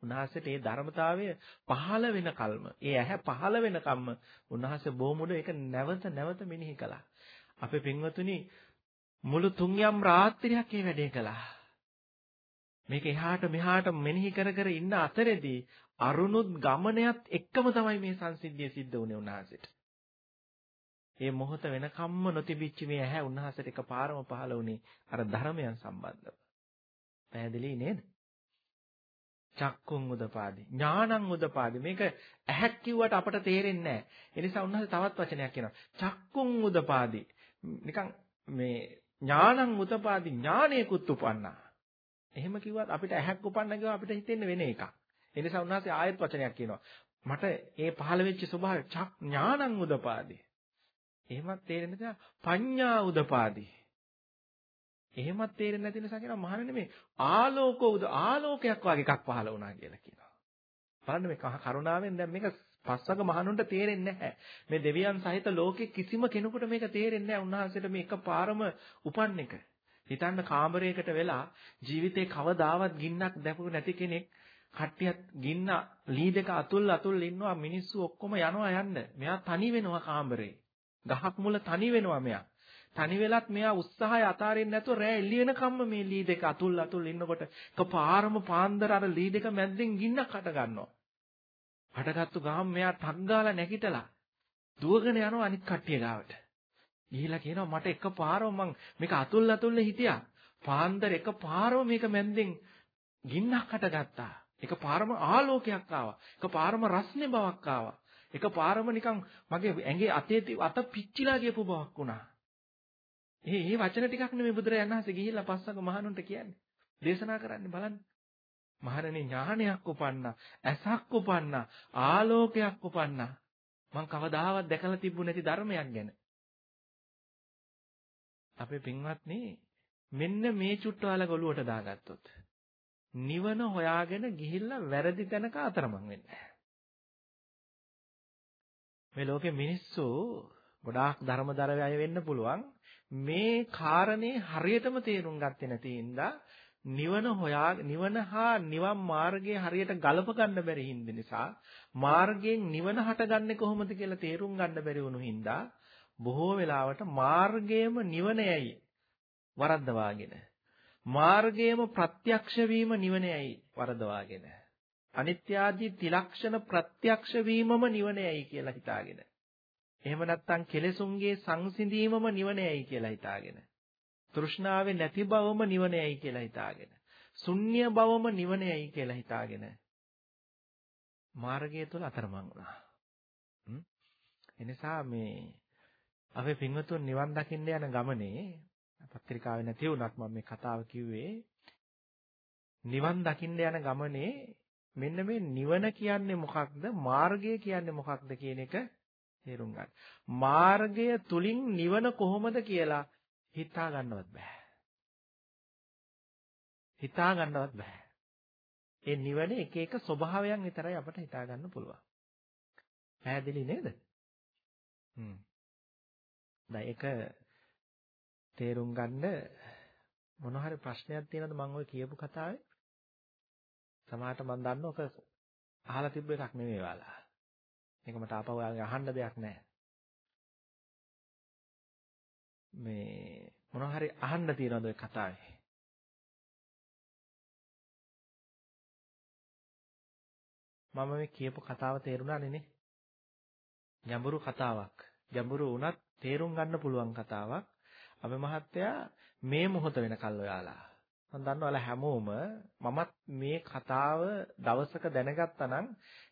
උන්වහන්සේට මේ ධර්මතාවය පහළ වෙන කල්ම, ඒ ඇහැ පහළ වෙන කම්ම උන්වහන්සේ බොමුඩ ඒක නැවත නැවත මෙනෙහි කළා. අපේ පින්වතුනි මුළු තුන්යම් රාත්‍රියක් මේ වැඩේ කළා. මේක එහාට මෙහාට මෙනෙහි කර කර ඉන්න අතරේදී අරුණුත් ගමනයත් එක්කම තමයි මේ සංසිද්ධිය සිද්ධ වුණේ උන්වහන්සේට. මේ මොහොත වෙනකම්ම නොතිබිච්ච මේ ඇහැ උන්වහන්සේට එකපාරම පහළ වුණේ අර ධර්මයන් සම්බන්ධව. පැහැදිලි නේද? චක්කුන් උදපාදි ඥානං උදපාදි මේක ඇහක් කිව්වට අපට තේරෙන්නේ නැහැ. ඒ නිසා උන්වහන්සේ තවත් වචනයක් කියනවා. චක්කුන් උදපාදි නිකන් මේ ඥානං උදපාදි ඥානයකුත් උපන්නා. එහෙම කිව්වත් අපිට ඇහක් උපන්න ගියාම අපිට හිතෙන්නේ වෙන එකක්. ඒ නිසා උන්වහන්සේ ආයෙත් වචනයක් කියනවා. මට ඒ පහළ වෙච්ච ස්වභාවය චක් ඥානං උදපාදී. එහෙමත් තේරෙන්නේ නැහැ පඤ්ඤා උදපාදී. එහෙමත් තේරෙන්නේ නැති නිසා කියනවා මහණෙනි මේ ආලෝක උද ආලෝකයක් වගේ එකක් පහළ වුණා කියලා කියනවා. බලන්න මේ කරුණාවෙන් දැන් මේක පස්වග මහණුන්ට තේරෙන්නේ නැහැ. මේ දෙවියන් සහිත ලෝකේ කිසිම කෙනෙකුට මේක තේරෙන්නේ නැහැ. උන්වහන්සේට මේක පාරම උපන් එක. හිතන්න කාමරයකට වෙලා ජීවිතේ කවදාවත් ගින්නක් දැකපු නැති කෙනෙක් කට්ටියත් ගින්න ලී දෙක අතුල් අතුල් ඉන්නවා මිනිස්සු ඔක්කොම යනවා යන්න. මෙයා තනි වෙනවා කාමරේ. ගහක් මුල තනි වෙනවා මෙයා. තනි වෙලත් මෙයා උත්සාහය අතාරින්න නැතුව රෑ එළි වෙනකම්ම මේ ලී දෙක අතුල් අතුල් ඉන්නකොට එකපාරම පාන්දර අර ලී දෙක මැද්දෙන් ගින්නක් හට ගන්නවා. හටගත්තු ගාම මෙයා ටක් ගාලා නැගිටලා දුවගෙන යනවා අනිත් කට්ටිය ගාවට. ගිහිලා කියනවා මට එකපාරම මං මේක අතුල් අතුල්ල හිටියා. පාන්දර එකපාරම මේක මැද්දෙන් ගින්නක් හටගත්තා. එකපාරම ආලෝකයක් ආවා. එකපාරම රස්නේ බවක් ආවා. එකපාරම නිකන් මගේ ඇඟේ අතේ අත පිච්චිලා ගියපු බවක් වුණා. ඒ මේ වචන ටිකක් නෙමෙයි බුදුරජාණන් වහන්සේ ගිහිල්ලා පස්සක මහණුන්ට කියන්නේ. දේශනා කරන්නේ බලන්න. මහණෙනි ඥානයක් උපන්නා, ඇසක් උපන්නා, ආලෝකයක් උපන්නා. මං කවදාවත් දැකලා තිබුණ නැති ධර්මයක් ගැන. අපේ පින්වත්නි මෙන්න මේ චුට්ටවල ගොළුවට දාගත්තොත් නිවන හොයාගෙන ගිහිල්ලා වැරදි තැනක අතරමං වෙන්නේ මේ ලෝකේ මිනිස්සු ගොඩාක් ධර්මදර අය වෙන්න පුළුවන් මේ කාරණේ හරියටම තේරුම් ගත්තේ නැති හින්දා නිවන හොයා නිවන හා නිවන් මාර්ගයේ හරියට ගලප ගන්න බැරි හින්ද නිසා මාර්ගයෙන් නිවන හටගන්නේ කොහොමද කියලා තේරුම් ගන්න බැරි වුණු හින්දා බොහෝ වෙලාවට මාර්ගයම නිවනයයි වරද්දවාගෙන මාර්ගයම ප්‍රත්‍යක්ෂ වීම නිවනයයි වරදවාගෙන අනිත්‍ය ආදී ත්‍රිලක්ෂණ ප්‍රත්‍යක්ෂ වීමම නිවනයයි කියලා හිතාගෙන එහෙම නැත්නම් කෙලෙසුන්ගේ සංසිඳීමම නිවනයයි කියලා හිතාගෙන තෘෂ්ණාවේ නැති බවම නිවනයයි කියලා හිතාගෙන ශුන්‍ය බවම නිවනයයි කියලා හිතාගෙන මාර්ගය තුල අතරමං වුණා. එනිසා මේ අපේ පින්වතුන් නිවන් දකින්න යන ගමනේ පත්‍රිකාවේ නැති වුණත් මම මේ කතාව කිව්වේ නිවන් දකින්න යන ගමනේ මෙන්න මේ නිවන කියන්නේ මොකක්ද මාර්ගය කියන්නේ මොකක්ද කියන එක තේරුම් ගන්න. මාර්ගය තුලින් නිවන කොහොමද කියලා හිතා ගන්නවත් බෑ. හිතා ගන්නවත් බෑ. ඒ නිවන එක එක ස්වභාවයන් විතරයි අපට හිතා ගන්න පුළුවන්. පැහැදිලි නේද? හ්ම්. දැන් ඒක තේරුම් ගන්න මොන හරි ප්‍රශ්නයක් තියෙනවද මම ඔය කියපු කතාවේ? සමහරට මම දන්න ඔක අහලා තිබ්බ එකක් නෙමෙයි ඔයාලා. මේක මට ආපහු අහන්න දෙයක් නැහැ. මේ මොන හරි අහන්න තියෙනවද ඔය කතාවේ? මම මේ කියපු කතාව තේරුණානේ නේ? ගැඹුරු කතාවක්. ගැඹුරු වුණත් තේරුම් ගන්න පුළුවන් කතාවක්. අපි මහත්තයා මේ මොහොත වෙනකල් ඔයාලා. මම දන්නවා ඔයාලා හැමෝම මමත් මේ කතාව දවසක දැනගත්තා නම්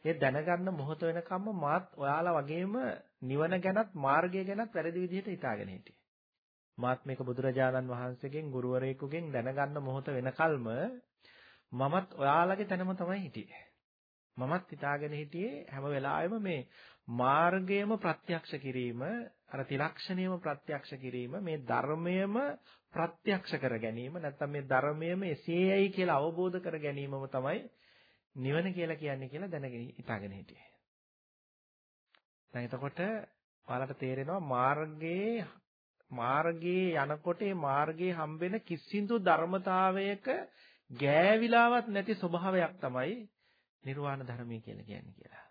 ඒ දැනගන්න මොහොත වෙනකම්ම මාත් ඔයාලා වගේම නිවන ගැනත් මාර්ගය ගැනත් වැරදි විදිහට හිතාගෙන හිටියේ. මාත් මේක බුදුරජාණන් වහන්සේගෙන් ගුරුවරයෙකුගෙන් දැනගන්න මොහොත වෙනකල්ම මමත් ඔයාලගේ තැනම තමයි හිටියේ. මමත් හිතාගෙන හිටියේ හැම වෙලාවෙම මේ මාර්ගයම ප්‍රත්‍යක්ෂ කිරීම අර තිලක්ෂණයම ප්‍රත්‍යක්ෂ කිරීම මේ ධර්මයම ප්‍රත්‍යක්ෂ කර ගැනීම නැත්නම් මේ ධර්මයම එසේයයි කියලා අවබෝධ කර ගැනීමම තමයි නිවන කියලා කියන්නේ කියලා දැනගෙන හිතාගෙන හිටියේ. දැන් එතකොට ඔයාලට තේරෙනවා මාර්ගයේ මාර්ගයේ යනකොට මේ මාර්ගයේ හම්බෙන කිසිදු ධර්මතාවයක ගෑවිලාවක් නැති ස්වභාවයක් තමයි නිර්වාණ ධර්මය කියලා කියන්නේ කියලා.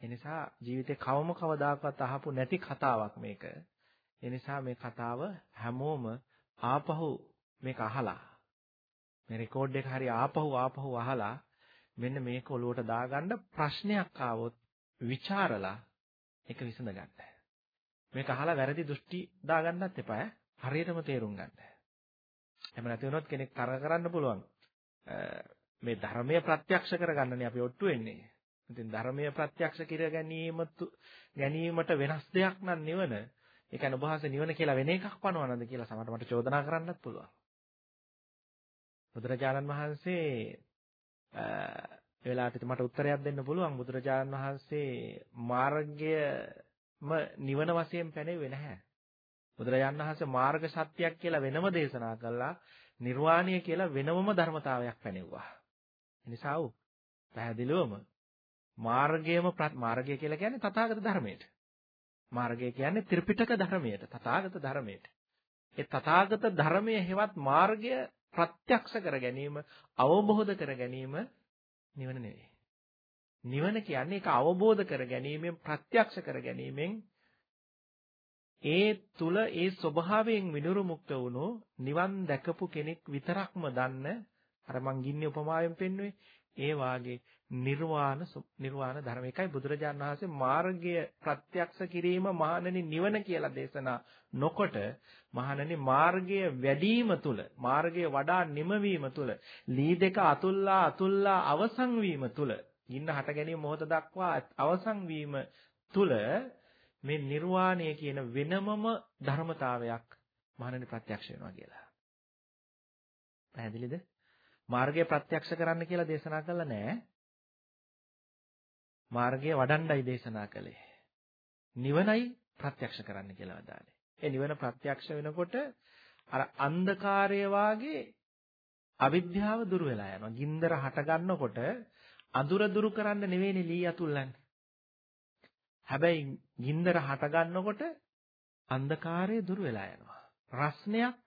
ඒ නිසා ජීවිතේ කවම කවදාකවත් අහපු නැති කතාවක් මේක. ඒ නිසා මේ කතාව හැමෝම ආපහු මේක අහලා මේ රෙකෝඩ් එක හරි ආපහු ආපහු අහලා මෙන්න මේක ඔලුවට දාගන්න ප්‍රශ්නයක් ආවොත් ਵਿਚාරලා ඒක විසඳ ගන්න. මේක අහලා වැරදි දෘෂ්ටි දාගන්නත් එපා. හරියටම තේරුම් ගන්න. එහෙම නැති වුණොත් කෙනෙක් තරහ කරන්න පුළුවන්. මේ ධර්මය ප්‍රත්‍යක්ෂ කරගන්නනේ අපි ඔට්ටු වෙන්නේ. ඉතින් ධර්මය ප්‍රත්‍යක්ෂ කර ගැනීම ගැනීමට වෙනස් දෙයක් නම් නිවන. ඒ කියන්නේ ඔබ වහන්සේ නිවන කියලා වෙන එකක් පනවනද කියලා සමහරට මට චෝදනා කරන්නත් පුළුවන්. බුදුරජාණන් වහන්සේ ඒ වෙලාවට මට උත්තරයක් දෙන්න පුළුවන් බුදුරජාණන් වහන්සේ මාර්ගයම නිවන වශයෙන් පැනෙන්නේ නැහැ. බුදුරජාණන් වහන්සේ මාර්ග සත්‍යයක් කියලා වෙනම දේශනා කළා. නිර්වාණය කියලා වෙනමම ධර්මතාවයක් පැනෙවුවා. එනිසා උ පැහැදිලිවම මාර්ගයම මාර්ගය කියලා කියන්නේ තථාගත ධර්මයට. මාර්ගය කියන්නේ ත්‍රිපිටක ධර්මයට, තථාගත ධර්මයට. ඒ තථාගත ධර්මයේ හෙවත් මාර්ගය ප්‍රත්‍යක්ෂ කර ගැනීම, අවබෝධ කර ගැනීම නිවන නෙවෙයි. නිවන කියන්නේ ඒක අවබෝධ කර ගැනීමෙන් ප්‍රත්‍යක්ෂ කර ගැනීමෙන් ඒ තුල ඒ ස්වභාවයෙන් විනුරු මුක්ත වුණු නිවන් දැකපු කෙනෙක් විතරක්ම දන්න අර මං ගින්නේ උපමාවෙන් පෙන්වුවේ. ඒ වාගේ නිර්වාණ නිර්වාණ ධර්ම එකයි බුදුරජාණන් වහන්සේ මාර්ගය ප්‍රත්‍යක්ෂ කිරීම මහණනි නිවන කියලා දේශනා නොකොට මහණනි මාර්ගය වැඩිම තුල මාර්ගය වඩා නිමවීම තුල ලී දෙක අතුල්ලා අතුල්ලා අවසන් වීම තුල ගින්න හට ගැනීම මොහොත දක්වා අවසන් වීම තුල මේ නිර්වාණය කියන වෙනමම ධර්මතාවයක් මහණනි ප්‍රත්‍යක්ෂ වෙනවා කියලා. පැහැදිලිද? මාර්ගය ප්‍රත්‍යක්ෂ කරන්න කියලා දේශනා කළා නෑ. මාර්ගය වඩන්නයි දේශනා කළේ. නිවනයි ප්‍රත්‍යක්ෂ කරන්න කියලා වදාළේ. ඒ නිවන ප්‍රත්‍යක්ෂ වෙනකොට අර අන්ධකාරය වාගේ අවිද්‍යාව දුර වෙලා යනවා. ගින්දර හට ගන්නකොට අඳුර දුරු කරන්න නෙවෙයිනේ ලී අතුල්ලන්නේ. හැබැයි ගින්දර හට ගන්නකොට අන්ධකාරය දුර වෙලා යනවා. රස්නයක්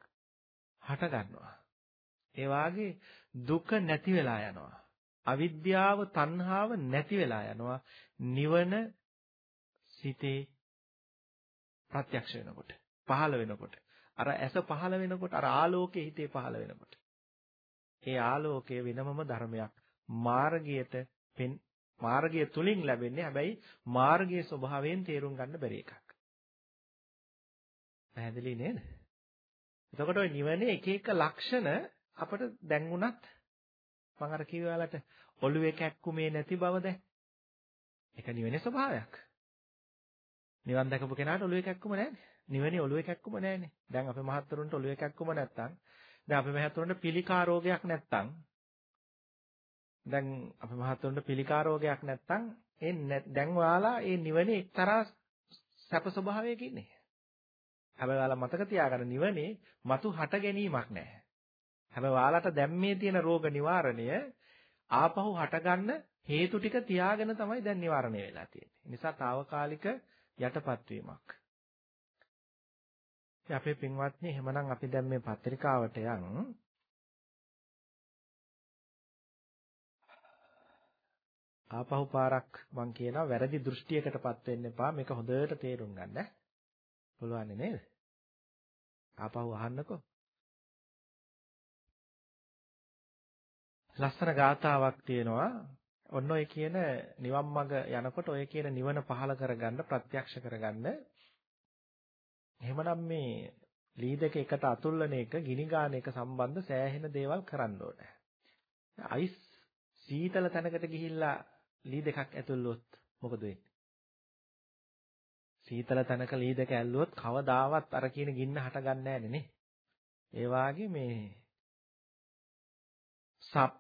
හට ගන්නවා. ඒ වාගේ දුක නැති වෙලා යනවා. අවිද්‍යාව තණ්හාව නැති වෙලා යනවා. නිවන සිතේ ප්‍රත්‍යක්ෂ වෙනකොට, පහළ වෙනකොට. අර ඇස පහළ වෙනකොට, අර ආලෝකයේ හිතේ පහළ වෙනකොට. ඒ ආලෝකය වෙනමම ධර්මයක්. මාර්ගයට පෙන් මාර්ගය තුලින් ලැබෙන්නේ හැබැයි මාර්ගයේ ස්වභාවයෙන් තේරුම් ගන්න බැරි එකක්. පැහැදිලි නේද? එතකොට ওই නිවනේ එක එක ලක්ෂණ අපිට දැන් උනත් මම අර කිව්වාලට ඔළුවේ කැක්කුමේ නැති බව දැන්. ඒක නිවෙන ස්වභාවයක්. නිවන් දැකපු කෙනාට ඔළුවේ කැක්කුම නැහැනේ. නිවෙනේ ඔළුවේ කැක්කුම නැහැනේ. දැන් අපේ මහත්තුරුන්ට ඔළුවේ කැක්කුම නැත්තම් දැන් අපේ මහත්තුරුන්ට පිළිකා රෝගයක් නැත්තම් දැන් අපේ මහත්තුරුන්ට පිළිකා රෝගයක් නැත්තම් ඒ දැන් ඔයාලා ඒ නිවනේ එක්තරා සැප ස්වභාවයක ඉන්නේ. හැබැයි ඔයාලා මතක තියාගන්න නිවනේ මතු හට ගැනීමක් නැහැ. හැබැයි ඔයාලට දැන් මේ තියෙන රෝග නිවාරණය ආපහු හටගන්න හේතු ටික තියාගෙන තමයි දැන් නිවාරණය වෙලා තියෙන්නේ. නිසා తాවකාලික යටපත් වීමක්. අපේ පින්වත්නි එහෙමනම් අපි දැන් මේ පත්‍රිකාවට යන් ආපහු පාරක් මං කියනවා වැරදි දෘෂ්ටියකටපත් වෙන්න එපා මේක හොඳට තේරුම් ගන්න. පුළුවන් නේද? ආපහු අහන්නකෝ. ලස්සන ගාතාවක් තියෙනවා ඔන්න ඔය කියන නිවන් මඟ යනකොට ඔය කියන නිවන පහල කරගන්න ප්‍රත්‍යක්ෂ කරගන්න එහෙමනම් මේ ලී දෙක එකට අතුල්ලන එක ගිනි ගන්න එක සම්බන්ධ සෑහෙන දේවල් කරන්න ඕනේ. අයිස් සීතල තැනකට ගිහිල්ලා ලී දෙකක් ඇතුල්ලුවොත් මොකද වෙන්නේ? සීතල තැනක ලී දෙක ඇල්ලුවොත් කවදාවත් අර කියන ගින්න හටගන්නේ නැහැ නේ. ඒ වාගේ මේ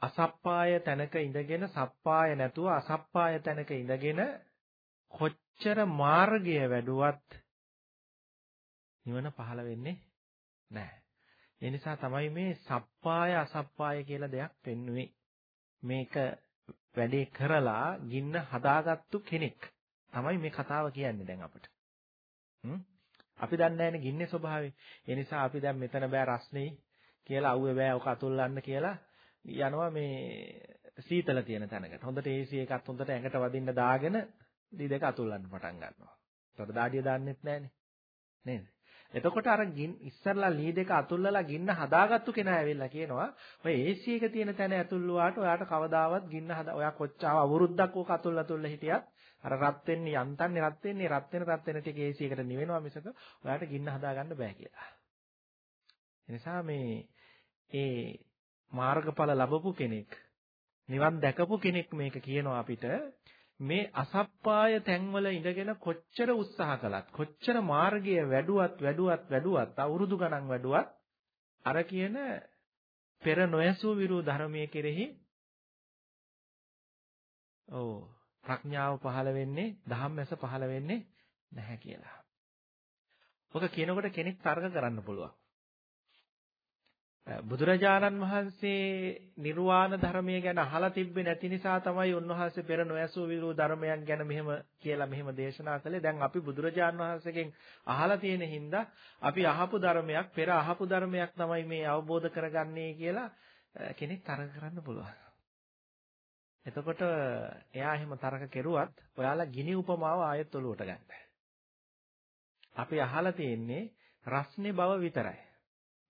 අසප්පාය තැනක ඉඳගෙන සප්පාය නැතුව අසප්පාය තැනක ඉඳගෙන කොච්චර මාර්ගය වැඩුවත් නිවන පහළ වෙන්නේ නැහැ. ඒ නිසා තමයි මේ සප්පාය අසප්පාය කියලා දෙයක් පෙන්වුවේ. මේක වැඩේ කරලා ගින්න හදාගත්තු කෙනෙක් තමයි මේ කතාව කියන්නේ දැන් අපිට. අපි දන්නේ නැහැනේ ගින්නේ ස්වභාවය. ඒ නිසා අපි දැන් මෙතන බෑ රස්නේ කියලා අවුවේ බෑ ඔක අතුල්ලන්න කියලා යනවා මේ සීතල තියෙන තැනකට. හොඳට AC එකත් හොඳට ඇඟට වදින්න දාගෙන දී දෙක අතුල්ලන්න පටන් ගන්නවා. ඒතකොට දාඩිය දාන්නෙත් නැහනේ. නේද? එතකොට අර ඉස්සරලා ලී දෙක අතුල්ලලා ගින්න හදාගත්තු කෙනා ඇවිල්ලා කියනවා ඔය AC එක තියෙන තැන ඇතුල්ලුවාට ඔයාට කවදාවත් ගින්න හදා ඔයා කොච්චාව අවුරුද්දක් ඕක අතුල්ල අතුල්ල හිටියත් අර රත් වෙන්නේ යන්තන්නේ රත් වෙන්නේ රත් වෙන රත් වෙන ටික AC එකට නිවෙනවා මිසක ඔයාට ගින්න හදාගන්න බෑ කියලා. එනිසා මේ ඒ මාර්ගඵල ලැබපු කෙනෙක් නිවන් දැකපු කෙනෙක් මේක කියනවා අපිට මේ අසප්පාය තැන්වල ඉඳගෙන කොච්චර උත්සාහ කළත් කොච්චර මාර්ගය වැඩුවත් වැඩුවත් වැඩුවත් අවුරුදු ගණන් වැඩුවත් අර කියන පෙර නොයසූ විරු ධර්මයේ කෙරෙහි ඔව් ප්‍රඥාව පහළ වෙන්නේ ධම්මැස පහළ වෙන්නේ නැහැ කියලා. ඔක කියනකොට කෙනෙක් තර්ක කරන්න පුළුවන්. බුදුරජාණන් වහන්සේ නිර්වාණ ධර්මය ගැන අහලා තිබ්බේ නැති නිසා තමයි උන්වහන්සේ පෙර නොයසූ විරු ධර්මයන් ගැන මෙහෙම කියලා මෙහෙම දේශනා කළේ. දැන් අපි බුදුරජාණන් වහන්සේගෙන් අහලා තියෙන හින්දා අපි අහපු ධර්මයක් පෙර අහපු ධර්මයක් තමයි මේ අවබෝධ කරගන්නේ කියලා කෙනෙක් තරක කරන්න පුළුවන්. එතකොට එයා එහෙම තරක කෙරුවත් ඔයාලා ගිනි උපමාව ආයෙත් ඔලුවට ගන්න. අපි අහලා තියෙන්නේ රස්නේ බව විතරයි.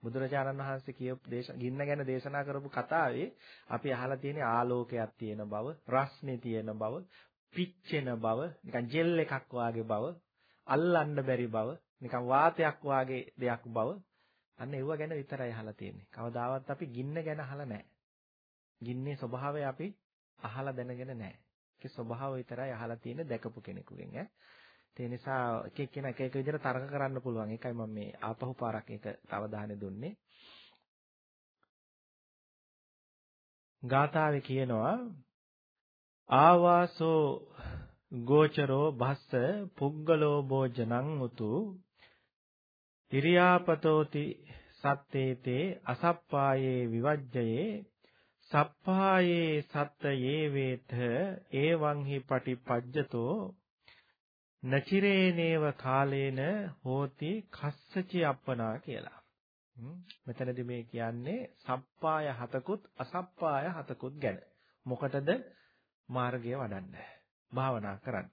බුදුරජාණන් වහන්සේ කියපු දේශ ගින්න ගැන දේශනා කරපු කතාවේ අපි අහලා තියෙන ආලෝකයක් තියෙන බව, රස්නේ තියෙන බව, පිච්චෙන බව, නිකන් ජෙල් එකක් වාගේ බව, අල්ලන්න බැරි බව, නිකන් වාතයක් වාගේ දෙයක් බව. අන්න ඒව ගැන විතරයි අහලා තියෙන්නේ. කවදාවත් අපි ගින්න ගැන අහලා නැහැ. ගින්නේ ස්වභාවය අපි අහලා දැනගෙන නැහැ. ඒකේ ස්වභාවය විතරයි අහලා තියෙන්නේ දැකපු කෙනෙකුගෙන් ඈ. ඒ නිසා එක එක්කෙනා එක එක විදිහට තර්ක කරන්න පුළුවන්. ඒකයි මම මේ ආපහු පාරක් එක අවධානය දුන්නේ. ගාථාවේ කියනවා ආවාසෝ ගෝචරෝ භස්ස පුග්ගලෝ භෝජනං උතු ඉරියාපතෝති සත්තේතේ අසප්පායේ විවජ්ජයේ සප්පායේ සත්තයේ වේත ඒවං හි පටිපජ්ජතෝ නචිරේනේව කාලේන හෝති කස්සචි අප්පනා කියලා. මෙතනදී මේ කියන්නේ සප්පාය හතකුත් අසප්පාය හතකුත් ගැන. මොකටද මාර්ගය වඩන්න. භාවනා කරන්න.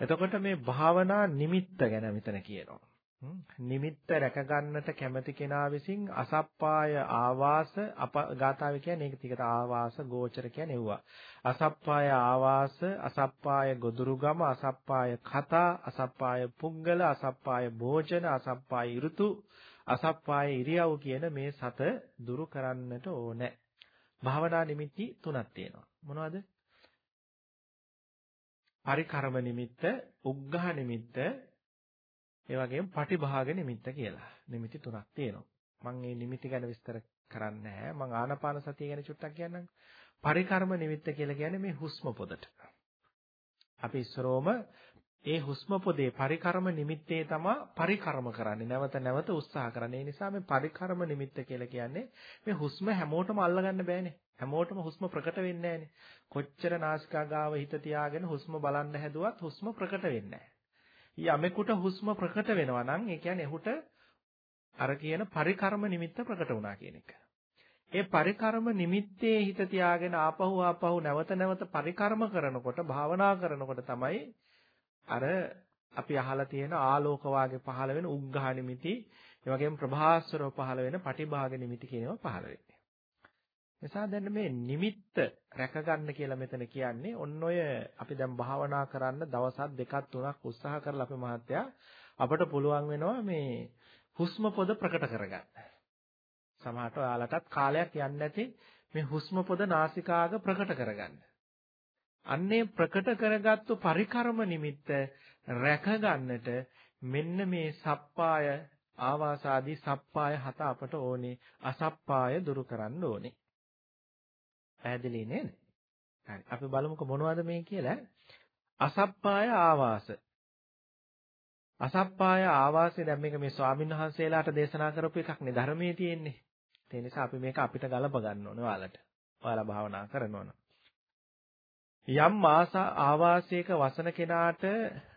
එතකොට මේ භාවනා නිමිත්ත ගැන මෙතන කියනවා. නිමිත්ත රැක ගන්නට කැමති කෙනා විසින් අසප්පාය ආවාස අප ගාථාවේ කියන්නේ ඒක ටිකට ආවාස ගෝචර කියන්නේ එව්වා. අසප්පාය ආවාස, අසප්පාය ගොදුරුගම, අසප්පාය කතා, අසප්පාය පුංගල, අසප්පාය භෝජන, අසප්පාය ඍතු, අසප්පාය ඉරියව් කියන මේ සත දුරු කරන්නට ඕනේ. භාවනා නිමිති තුනක් තියෙනවා. මොනවද? පරිකර්ම නිමිත්ත, උග්ඝහ නිමිත්ත, ඒ වගේම පටිභාග නිමිත්ත කියලා. නිමිති තුනක් තියෙනවා. මම මේ නිමිති ගැන විස්තර කරන්නේ නැහැ. මම ආනාපාන සතිය ගැන චුට්ටක් කියන්නම්. පරිකර්ම නිමිත්ත කියලා කියන්නේ මේ හුස්ම පොදට. අපි ඉස්සරෝම ඒ හුස්ම පොදේ පරිකර්ම නිමිත්තේ තමයි පරිකර්ම කරන්නේ. නැවත නැවත උත්සාහ කරන්නේ. ඒ නිසා මේ පරිකර්ම නිමිත්ත කියලා කියන්නේ මේ හුස්ම හැමෝටම අල්ලගන්න බෑනේ. හැමෝටම හුස්ම ප්‍රකට වෙන්නේ නැහනේ. කොච්චර නාසිකාගාව හිත තියාගෙන හුස්ම බලන්න හැදුවත් හුස්ම ප්‍රකට වෙන්නේ නැහැ. යමෙකුට හුස්ම ප්‍රකට වෙනවා නම් ඒ කියන්නේ එහුට අර කියන පරිකර්ම නිමිත්ත ප්‍රකට වුණා කියන එක. ඒ පරිකර්ම නිමිත්තේ හිත තියාගෙන ආපහු ආපහු නැවත නැවත පරිකර්ම කරනකොට භාවනා කරනකොට තමයි අර අපි අහලා තියෙන ආලෝක වාගේ පහළ වෙන උග්ඝා නිමිති, ඒ වගේම ප්‍රභාස්වරව පහළ වෙන පටිභාග නිමිති කියනවා පහළ වෙන්නේ. නිසා දැන් මේ නිමිත්ත රැකගන්න කියලා මෙතන කියන්නේ ඔන්න ඔය අපි දැන් භාවනා කරන්න දවසක් දෙකක් තුනක් උත්සාහ කරලා අපේ මහත්තයා අපට පුළුවන් වෙනවා මේ හුස්ම පොද ප්‍රකට කරගන්න. සමහරට ඔයාලටත් කාලයක් යන්නේ නැති මේ හුස්ම පොද නාසිකාග ප්‍රකට කරගන්න. අන්නේ ප්‍රකට කරගත්තු පරිකර්ම නිමිත්ත රැකගන්නට මෙන්න මේ සප්පාය ආවාසාදී සප්පාය හත අපට ඕනේ අසප්පාය දුරු කරන්න ඕනේ. පැහැදිලි නේද? හරි. අපි බලමුකෝ මොනවද මේ කියලා. අසප්පාය ආවාස. අසප්පාය ආවාසය දැන් මේක මේ ස්වාමීන් වහන්සේලාට දේශනා කරපු එකක් නේ ධර්මයේ තියෙන්නේ. ඒ නිසා අපි මේක අපිට ගලප ගන්න ඕනේ ඔයාලට. ඔයාලා භාවනා කරනවා නම්. යම් ආවාසයක වසන කෙනාට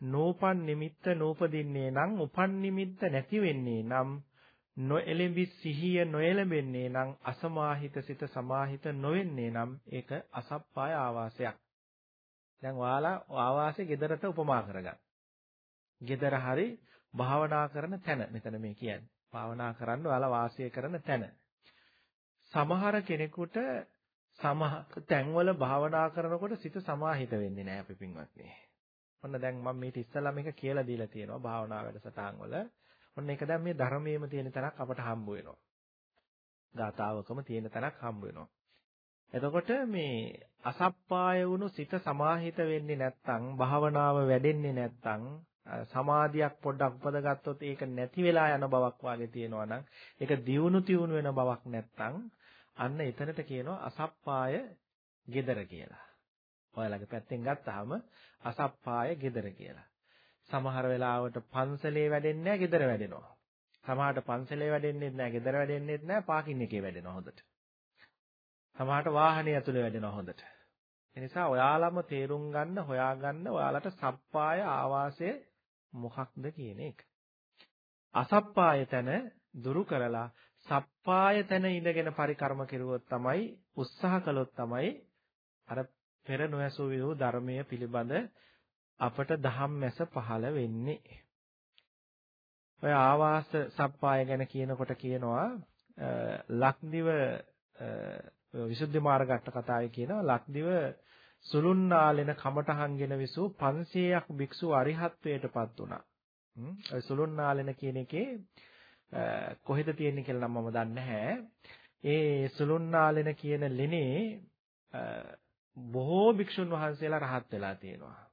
නූපන් නිමිත්ත නූපදින්නේ නම් උපන් නිමිත්ත නැති වෙන්නේ නම් නොඑළඹි සිහිය නොඑළඹෙන්නේ නම් අසමාහිත සිත සමාහිත නොවෙන්නේ නම් ඒක අසප්පාය ආවාසයක්. දැන් ඔයාලා ආවාසය ගෙදරට උපමා කරගන්න. ගෙදර හරි භාවනා කරන තැන මෙතන මේ කියන්නේ. භාවනා කරන්න ඔයාලා වාසය කරන තැන. සමහර කෙනෙකුට සමහර තැන්වල භාවනා කරනකොට සිත සමාහිත වෙන්නේ නැහැ අපි පින්වත්නි. ඔන්න දැන් මම මේක ඉස්සලා මේක කියලා දීලා තියෙනවා භාවනා වැඩසටහන් වල. ඔන්න ඒක දැන් මේ ධර්මයේම තියෙන තැනක් අපට හම්බ වෙනවා. ගාතාවකම තියෙන තැනක් හම්බ වෙනවා. එතකොට මේ අසප්පාය වුණු සිත සමාහිත වෙන්නේ නැත්නම් භාවනාව වැඩෙන්නේ නැත්නම් සමාධියක් පොඩ්ඩක් උපදගත්තොත් ඒක නැති වෙලා යන බවක් වාගේ තියෙනවා නම් ඒක දියුණු තියුණු වෙන බවක් නැත්නම් අන්න එතනට කියනවා අසප්පාය gedara කියලා. ඔයාලගේ පැත්තෙන් ගත්තාම අසප්පාය gedara කියලා. සමහර වෙලාවට පන්සලේ වැඩෙන්නේ නැහැ gedara වැඩෙනවා. සමහරට පන්සලේ වැඩෙන්නේ නැහැ gedara වැඩෙන්නේ නැහැ පාකින් එකේ වැඩෙනවා හොඳට. සමහරට වාහනේ ඇතුලේ වැඩෙනවා හොඳට. ඒ නිසා ඔයාලම තේරුම් ගන්න හොයාගන්න ඔයාලට සප්පාය ආවාසය මොකක්ද කියන එක. අසප්පාය තැන දුරු කරලා සප්පාය තැන ඉඳගෙන පරිකර්ම කෙරුවොත් තමයි උත්සාහ කළොත් තමයි අර පෙර නොයසු වූ ධර්මයේ පිළිබඳ අපට ධම්මැස පහළ වෙන්නේ. ඔය ආවාස සප්පාය ගැන කියනකොට කියනවා ලක්දිව විසුද්ධි මාර්ගට කතාවේ කියනවා ලක්දිව සුළුන්නාලෙන කමටහන්ගෙන විසූ 500ක් භික්ෂු අරිහත්ත්වයටපත් වුණා. ඔය සුළුන්නාලෙන කියන එකේ කොහෙද තියෙන්නේ කියලා නම් මම දන්නේ නැහැ. ඒ සුළුන්නාලෙන කියන ලෙනේ බොහෝ භික්ෂුන් වහන්සේලා රහත් වෙලා තියෙනවා.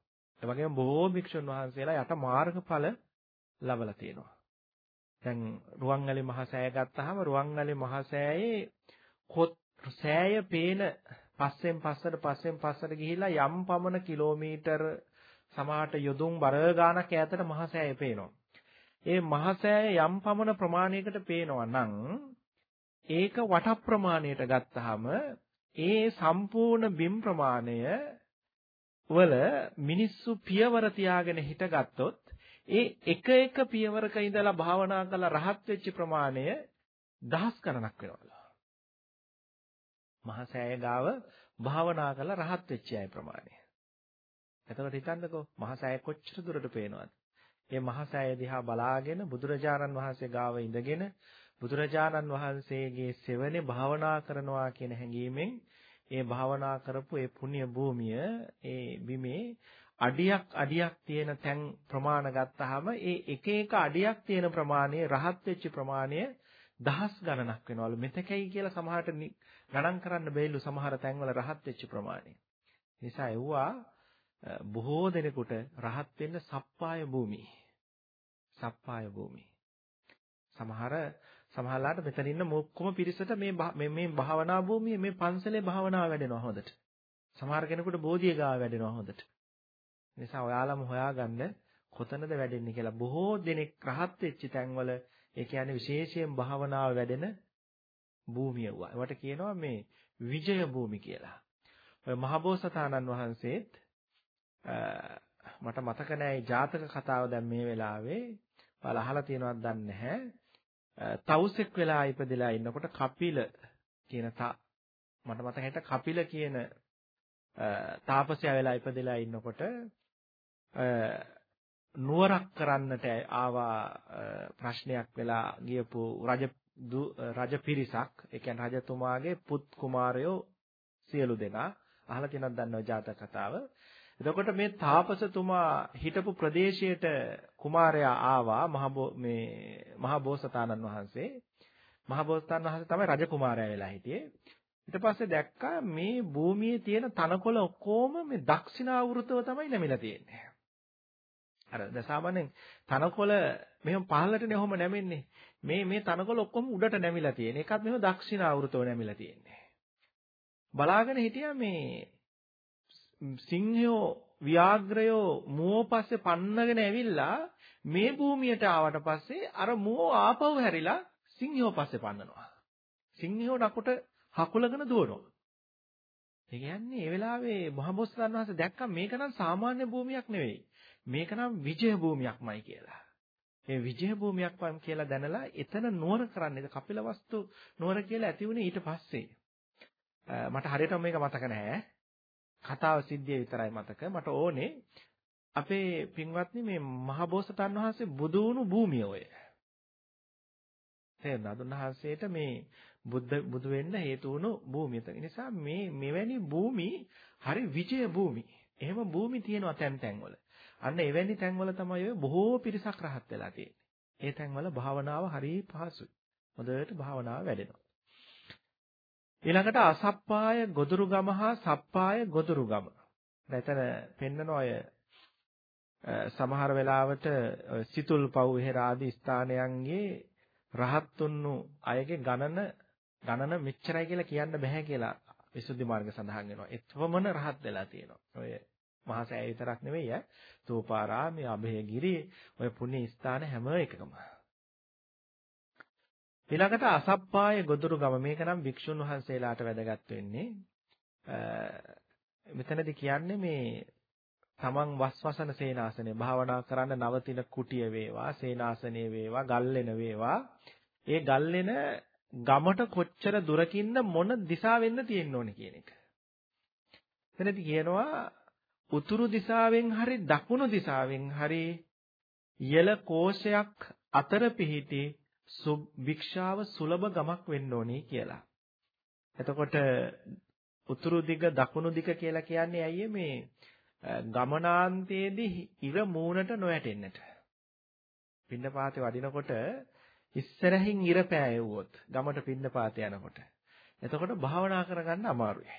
ඒ වගේම බොහෝ භික්ෂුන් වහන්සේලා යට මාර්ගඵල ලබලා තියෙනවා. දැන් රුවන්වැලි මහසෑය ගත්තාම රුවන්වැලි මහසෑයේ කොත් සෑය පේන පස්සෙන් පස්සට පස්සෙන් පස්සට ගිහිලා යම් පමණ කිලෝමීටර සමහරට යොදුන් බර ගානක් ඈතට මහසෑය පේනවා. ඒ මහසෑය යම් පමණ ප්‍රමාණයකට පේනවා නම් ඒක වට ප්‍රමාණයට ගත්තාම ඒ සම්පූර්ණ බිම් ප්‍රමාණය වල මිනිස්සු පියවර තියාගෙන හිටගත්තොත් ඒ එක එක පියවරක ඉඳලා භාවනා කරලා රහත් වෙච්ච ප්‍රමාණය දහස් ගණනක් වෙනවා. මහසෑය ගාව භාවනා කරලා රහත් වෙච්ච අය ප්‍රමාණය. එතකොට හිතන්නකෝ මහසෑය කොච්චර දුරට පේනවද? මේ මහසෑය දිහා බලාගෙන බුදුරජාණන් වහන්සේ ගාව ඉඳගෙන බුදුරජාණන් වහන්සේගේ සෙවණේ භාවනා කරනවා කියන හැඟීමෙන් ඒ භාවනා කරපු ඒ පුණ්‍ය භූමිය ඒ බිමේ අඩියක් අඩියක් තියෙන තැන් ප්‍රමාණ ගත්තාම ඒ එක එක අඩියක් තියෙන ප්‍රමාණය රහත් වෙච්ච ප්‍රමාණය දහස් ගණනක් වෙනවලු මෙතකයි කියලා සමහරට ගණන් කරන්න බැයිලු සමහර තැන්වල රහත් වෙච්ච ප්‍රමාණය. නිසා එව්වා බොහෝ දෙනෙකුට රහත් වෙන්න සප්පාය භූමි. සප්පාය භූමි. සමහර සමහරලාට මෙතන ඉන්න මොක්කොම පිරිසට මේ මේ භාවනා භූමියේ මේ පන්සලේ භාවනාව වැඩෙනවා හොඳට. සමහර කෙනෙකුට බෝධිය ගාව වැඩෙනවා හොඳට. නිසා ඔයාලම හොයාගන්න කොතනද වැඩෙන්නේ කියලා බොහෝ දෙනෙක් රහත් වෙච්ච තැන්වල ඒ කියන්නේ විශේෂයෙන් භාවනාව වැඩෙන භූමිය වුණා. ඒවට කියනවා මේ විජය භූමි කියලා. ඔය මහබෝසතාණන් වහන්සේත් මට මතක නෑ මේ ජාතක කතාව දැන් මේ වෙලාවේ ඔයාලා අහලා තියෙනවද දන්නේ නැහැ. තවුසෙක් වෙලා ඉපදලා ඉන්නකොට කපිල කියන මට මතක හිට කපිල කියන තාපසයා වෙලා ඉපදලා ඉන්නකොට නුවරක් කරන්නට ආවා ප්‍රශ්නයක් වෙලා ගියපු රජ රජ පිරිසක් ඒ කියන්නේ රජතුමාගේ පුත් කුමාරයෝ සියලු දෙනා අහලා තියෙනවද දන්නව ජාතක කතාව. එතකොට මේ තාපසතුමා හිටපු ප්‍රදේශයට කුමාරයා ආවා මහ මේ මහ බෝසතාණන් වහන්සේ. මහ බෝසතාණන් වහන්සේ තමයි රජ කුමාරයා වෙලා හිටියේ. ඊට පස්සේ දැක්කා මේ භූමියේ තියෙන තනකොළ ඔක්කොම මේ දක්ෂිනාවෘතව තමයි නැමිලා තියෙන්නේ. අර දසාමනෙන් තනකොළ මෙහෙම පහළටනේ ඔහොම නැමෙන්නේ. මේ මේ තනකොළ ඔක්කොම උඩට නැමිලා තියෙන. එකත් මෙහෙම දක්ෂිනාවෘතව නැමිලා තියෙන්නේ. බලාගෙන හිටියා මේ සිංහයෝ ව්‍යාග්‍රයෝ මුව පස්සේ පන්නගෙන ඇවිල්ලා මේ භූමියට ආවට පස්සේ අර මුව ආපහු හැරිලා සිංහයෝ පස්සේ පන්නනවා. සිංහයෝ නකුට හකුලගෙන දුවනවා. ඒ කියන්නේ ඒ වෙලාවේ මහබෝසතාණන් වහන්සේ දැක්කම මේක නම් සාමාන්‍ය භූමියක් නෙවෙයි. මේක නම් විජය භූමියක්මයි කියලා. මේ විජය භූමියක් වම් කියලා දැනලා එතන නුවර කරන්නේ කපිලවස්තු නුවර කියලා ඇති වුණේ ඊට පස්සේ. මට හරියටම මේක මතක නැහැ. කතාව සිද්ධිය විතරයි මතක. මට ඕනේ අපේ පින්වත්නි මේ මහබෝසතාණන් වහන්සේ බුදු වුණු භූමිය ඔය. තේරුණාද? උන්වහන්සේට මේ බුද්ධ බුදු වෙන්න හේතු වුණු භූමිය. ඒ නිසා මේ මෙවැනි භූමි හරි විජය භූමි. එහෙම භූමි තියෙනවා තැන් තැන්වල. අන්න එවැනි තැන්වල තමයි ඔය බොහෝ පිරිසක් රහත් වෙලා තියෙන්නේ. ඒ තැන්වල භාවනාව හරි පහසුයි. හොඳට භාවනාව වැඩෙනවා. ඊළඟට අසප්පාය ගොදුරුගම හා සප්පාය ගොදුරුගම. දැන් පෙන්නන අය සමහර වෙලාවට සිතුල් පව් එහෙර ආදී ස්ථානයන්ගේ රහත් වුණු අයගේ ගණන ගණන මෙච්චරයි කියලා කියන්න බෑ කියලා විසුද්ධි මාර්ග සඳහන් වෙනවා. එත්වමන රහත් වෙලා තියෙනවා. ඔය මහා සෑය විතරක් නෙවෙයි ඈ. තෝපාරාමයේ අභයගිරි ඔය පුණ්‍ය ස්ථාන හැම එකකම. ඊළඟට අසප්පාය ගොදුරු ගම මේක නම් භික්ෂුන් වහන්සේලාට වැදගත් වෙන්නේ. මෙතනදී කියන්නේ මේ තමන් වස්වසන සේනාසනේ භාවනා කරන්න නවතින කුටිය වේවා සේනාසනේ වේවා ගල්ලෙන වේවා ඒ ගල්ලෙන ගමට කොච්චර දුරකින්ද මොන දිශාවෙන්ද තියෙන්න ඕනේ කියන එක. එතනදී කියනවා උතුරු දිශාවෙන් හරි දකුණු දිශාවෙන් හරි යල කෝෂයක් අතර පිහිටි භික්ෂාව සුලභ ගමක් වෙන්න ඕනේ කියලා. එතකොට උතුරු දිග දකුණු දිග කියලා කියන්නේ ඇයි මේ ගමනාන්තයේදී ඉර මූණට නොයැටෙන්නට. පින්නපාතේ වඩිනකොට ඉස්සරහින් ඉර පෑයෙව්වොත් ගමට පින්නපාත යනකොට. එතකොට භාවනා කරගන්න අමාරුයි.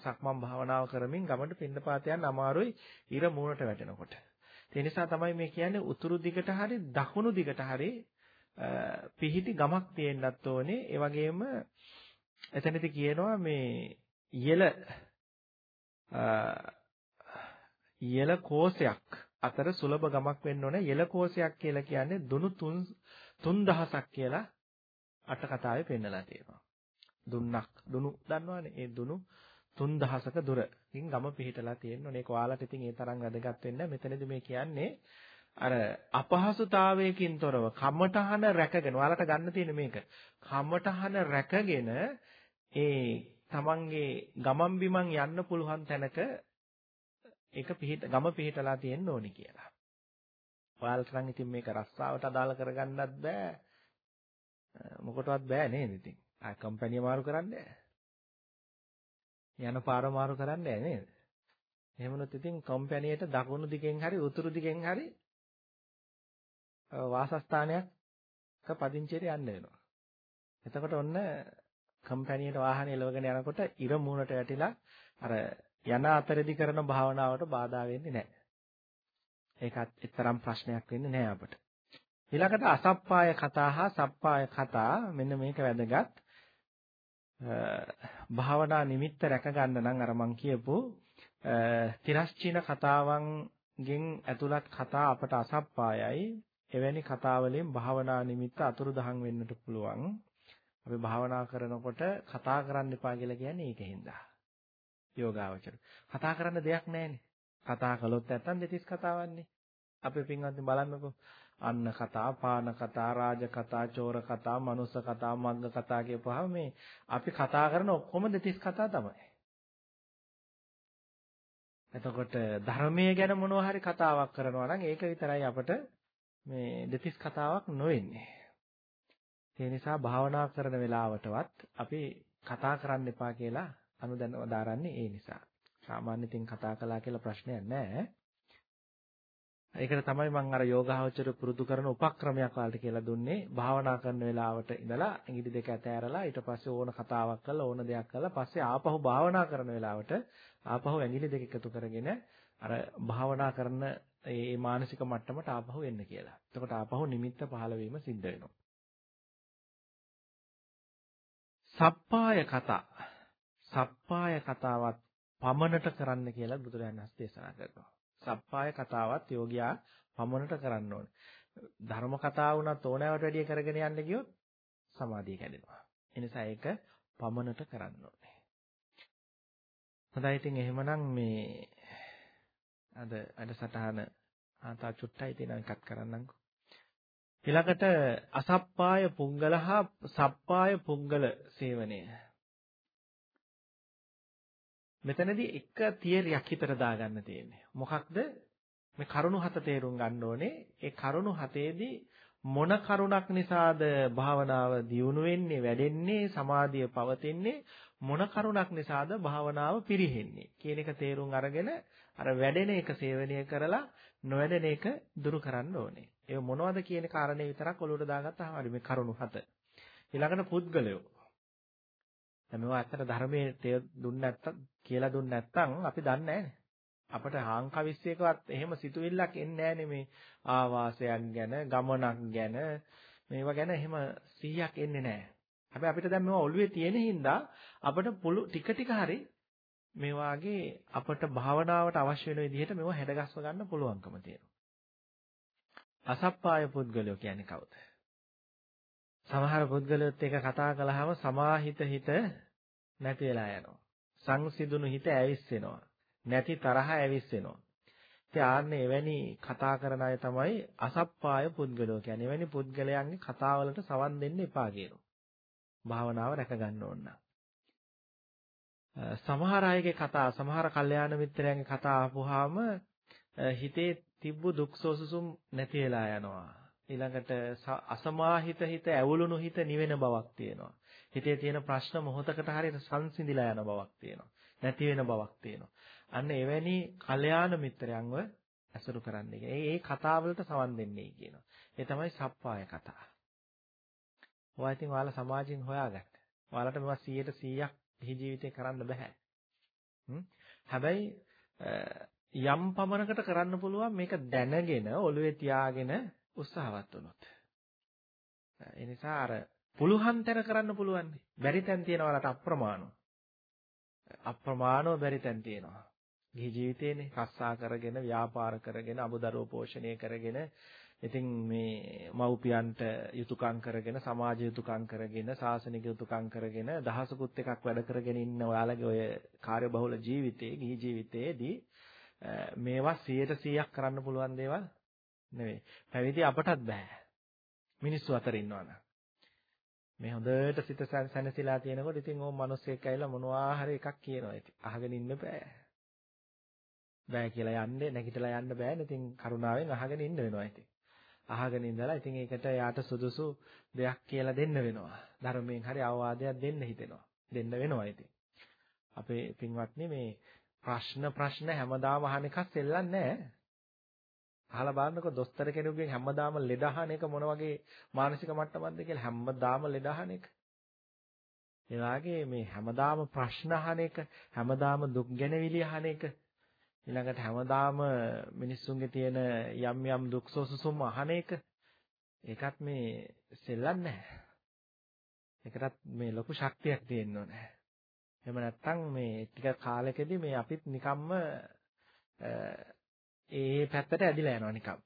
සක්මන් භාවනාව කරමින් ගමට පින්නපාත යන්න අමාරුයි ඉර මූණට වැටෙනකොට. ඒ නිසා තමයි මේ කියන්නේ උතුරු දිගට හරි දකුණු දිගට හරි පිහිටි ගමක් තියෙන්නත් ඕනේ. ඒ වගේම එතනදි කියනවා මේ ඉයල ඉයල කෝෂයක් අතර සුලභ ගමක් වෙන්න ඕනේ. ඉයල කෝෂයක් කියලා කියන්නේ දුනු 3000ක් කියලා අට කතාවේ පෙන්නලා තියෙනවා. දුන්නක් දුනු දන්නවනේ. ඒ දුනු 3000ක දුරකින් ගම පිහිටලා තියෙනවා. ඒක ඔයාලට ඉතින් ඒ තරම් වැදගත් වෙන්නේ මෙතනදී මේ කියන්නේ අර අපහසුතාවයකින් තොරව කමඨහන රැකගෙන ඔයාලට ගන්න තියෙන මේක. කමඨහන රැකගෙන ඒ තමන්ගේ ගමන් බිමන් යන්න පුළුවන් තැනක ඒක පිහිට ගම පිහිටලා තියෙන්න ඕනි කියලා. ඔයාලට නම් ඉතින් මේක රස්සාවට අදාළ කරගන්නත් බෑ. මොකටවත් බෑ නේද ඉතින්. ආ කම්පැනි මාරු කරන්නේ යන පාර මාරු කරන්නේ නේද? එහෙමනොත් ඉතින් කම්පැනියට දකුණු දිගෙන් හරි උතුරු දිගෙන් හරි වාසස්ථානයක් පදිංචියට යන්න වෙනවා. එතකොට ඔන්න කම්පැනියට වාහනේ එලවගෙන යනකොට ඉර මූණට වැටිලා අර යන අතරදි කරන භාවනාවට බාධා වෙන්නේ නැහැ. ඒකත් එතරම් ප්‍රශ්නයක් වෙන්නේ නැහැ අපට. ඊළඟට අසප්පාය කතා හා සප්පාය කතා මෙන්න මේක වැදගත්. භාවනා නිමිත්ත රැක ගන්න නම් අර මං කියපු තිරස්චීන කතාවන්ගෙන් ඇතුළත් කතා අපට අසප්පායයි. එවැනි කතාවලින් භාවනා නිමිත්ත අතුරුදහන් වෙන්නට පුළුවන්. අපි භාවනා කරනකොට කතා කරන්න එපා කියලා කියන්නේ ඒකෙන්ද. යෝගාවචර. කතා කරන්න දෙයක් නැහැනේ. කතා කළොත් නැත්තම් දෙතිස් කතාවන්නේ. අපේ පින්වත්නි බලන්නකෝ. අන්න කතා, පාන කතා, රාජ කතා, චෝර කතා, මනුස්ස කතා, මග්ග කතා කියපුවාම මේ අපි කතා කරන ඔක්කොම දෙතිස් කතා තමයි. එතකොට ධර්මයේ ගැන මොනවා හරි කතාවක් කරනවා නම් ඒක විතරයි අපට මේ දෙතිස් කතාවක් නොවෙන්නේ. ඒ නිසා භාවනා කරන වෙලාවටවත් අපි කතා කරන්න එපා කියලා අනුදැනව දාරන්නේ ඒ නිසා. සාමාන්‍ය තින් කතා කළා කියලා ප්‍රශ්නයක් නැහැ. ඒකට තමයි මම අර යෝගාවචර පුරුදු කරන උපක්‍රමයක් වලට කියලා දුන්නේ භාවනා කරන වෙලාවට ඉඳලා ඇඟිලි දෙක ඇතෑරලා ඊට පස්සේ ඕන කතාවක් කරලා ඕන දෙයක් කරලා පස්සේ ආපහු භාවනා කරන වෙලාවට ආපහු ඇඟිලි දෙක එකතු කරගෙන අර භාවනා කරන ඒ මානසික මට්ටමට ආපහු එන්න කියලා. එතකොට ආපහු නිමිත්ත පහළ වීම සිද්ධ වෙනවා. සප්පාය කතා. සප්පාය කතාවත් පමනට කරන්න කියලා බුදුරජාණන් වහන්සේ දේශනා කරනවා. සප්පාය කතාවත් යෝගියා පමණට කරන්න ඕනේ. ධර්ම කතාව වුණත් ඕනෑවට වැඩිය කරගෙන යන්න ගියොත් සමාධිය කැඩෙනවා. ඒ නිසා ඒක පමණට කරන්න ඕනේ. හොඳයි ඉතින් එහෙමනම් මේ අද වැඩසටහන ආතා චුට්ටයි තියෙන එකක් කරන්නම්කෝ. ඊළඟට අසප්පාය පුංගල හා සප්පාය පුංගල සේවනය. මෙතනදී එක තියරියක් හිතට දාගන්න තියෙන්නේ. මොකක්ද? මේ කරුණු හත තේරුම් ගන්න ඕනේ. ඒ කරුණු හතේදී මොන කරුණක් නිසාද භාවනාව දියුණු වෙන්නේ, වැඩෙන්නේ, සමාධිය පවතින්නේ, මොන කරුණක් නිසාද භාවනාව පිරිහෙන්නේ කියන එක තේරුම් අරගෙන අර වැඩෙන එක සේවනය කරලා නොවැඩෙන එක දුරු කරන්න ඕනේ. ඒ මොනවද කියන කාරණේ විතරක් ඔලුවට දාගත්තාම හරි මේ කරුණු හත. ඊළඟට පුද්ගලයෝ දැන් මේවා ඇත්තට ධර්මයේ දුන්න නැත්තම් කියලා දුන්න නැත්තම් අපි දන්නේ අපට හාංකවිස්සයකවත් එහෙම සිතුවිල්ලක් එන්නේ නැහනේ මේ ආවාසයක් ගැන ගමනක් ගැන මේවා ගැන එහෙම සිහියක් එන්නේ නැහැ. හැබැයි අපිට දැන් මේවා ඔළුවේ තියෙන හින්දා අපිට පුළු ටික ටික හරි මේ වාගේ අපට භාවනාවට අවශ්‍ය වෙන විදිහට මේවා හැඩගස්ව ගන්න පුළුවන්කම තියෙනවා. අසප්පාය පුද්ගලයෝ කියන්නේ කවුද? සමහර පුද්ගලයොත් එක කතා කළාම සමාහිත හිත නැති වෙලා යනවා. සංසිඳුණු හිත ඇවිස්සෙනවා. නැති තරහ ඇවිස්සෙනවා. ඉතින් ආන්නේ එවැනි කතා කරන අය තමයි අසප්පාය පුද්ගලෝ කියන්නේ. එවැනි පුද්ගලයන්ගේ කතාවලට සවන් දෙන්න එපා කියනවා. භාවනාව රැක ගන්න ඕන නම්. සමහර අයගේ කතා සමහර කල්යාණ මිත්‍රයන්ගේ කතා අහපුවාම හිතේ තිබ්බ දුක් සෝසුසුම් නැති වෙලා යනවා. ඊළඟට අසමාහිත හිත ඇවුලුණු හිත නිවෙන බවක් තියෙනවා. හිතේ තියෙන ප්‍රශ්න මොහොතකට හරියට සංසිඳිලා යන බවක් තියෙනවා. නැති වෙන බවක් තියෙනවා. අන්න එවැනි කල්යාණ මිත්‍රයන්ව ඇසුරු කරන්නේ. ඒ ඒ කතාවලට සවන් දෙන්නේ කියනවා. ඒ තමයි සප්පාය කතා. ඔයා ඉතින් ඔයාලා සමාජයෙන් හොයාගන්න. ඔයාලට මේවා 100ට 100ක් පිහි ජීවිතේ කරන්න බෑ. හැබැයි යම් පමණකට කරන්න පුළුවන් මේක දැනගෙන ඔළුවේ තියාගෙන උත්සාහවත් වුණොත්. ඒ නිසා අර පුළුවන් තැන කරන්න පුළුවන්. බැරි තැන් තියෙනවලට අප්‍රමාණව. අප්‍රමාණව බැරි තැන් තියෙනවා. ගිහි ජීවිතේනේ රස්සා කරගෙන ව්‍යාපාර කරගෙන අමුදරුව පෝෂණය කරගෙන ඉතින් මේ මව්පියන්ට යුතුයකම් කරගෙන සමාජ යුතුයකම් කරගෙන සාසනික යුතුයකම් කරගෙන දහසකුත් එකක් වැඩ කරගෙන ඉන්න ඔයාලගේ ඔය කාර්යබහුල ජීවිතයේ ගිහි ජීවිතයේදී මේවා 100%ක් කරන්න පුළුවන් දේවල් නෙවෙයි. පැවිදි අපටත් බෑ. මිනිස්සු අතර ඉන්නවනම්. මේ හොඳට සිත සැනසීලා තියෙනකොට ඉතින් ඕම මිනිස්සෙක් ඇවිල්ලා මොනවා හරි එකක් කියනවා. ඉතින් අහගෙන ඉන්න බෑ. බෑ කියලා යන්නේ නැගිටලා යන්න බෑනේ. ඉතින් කරුණාවෙන් අහගෙන ඉන්න වෙනවා ඉතින්. අහගෙන ඉඳලා ඉතින් ඒකට යාට සුදුසු දෙයක් කියලා දෙන්න වෙනවා. ධර්මයෙන් හරි අවවාදයක් දෙන්න හිතෙනවා. දෙන්න වෙනවා ඉතින්. අපේ පින්වත්නි මේ ප්‍රශ්න ප්‍රශ්න හැමදාම අහන එකක් සෙල්ලන්නේ නැහැ. අහලා බලන්නකො දොස්තර කෙනෙකුගෙන් හැමදාම ලෙඩ අහන එක මොන වගේ මානසික මට්ටමක්ද කියලා හැමදාම ලෙඩ අහන එක. ඒ වගේ මේ හැමදාම ප්‍රශ්න අහන එක, හැමදාම දුක් ගැනවිලි අහන එක, ඊළඟට හැමදාම මිනිස්සුන්ගේ තියෙන යම් යම් දුක් සොසුසුම් අහන එක ඒකත් මේ සෙල්ලන්නේ නැහැ. ඒකටත් මේ ලොකු ශක්තියක් තියෙන්න ඕනේ. එහෙම නැත්නම් මේ ටික කාලෙකදී මේ අපිත් නිකම්ම ඒ පැත්තට ඇදිලා යනවා නිකම්.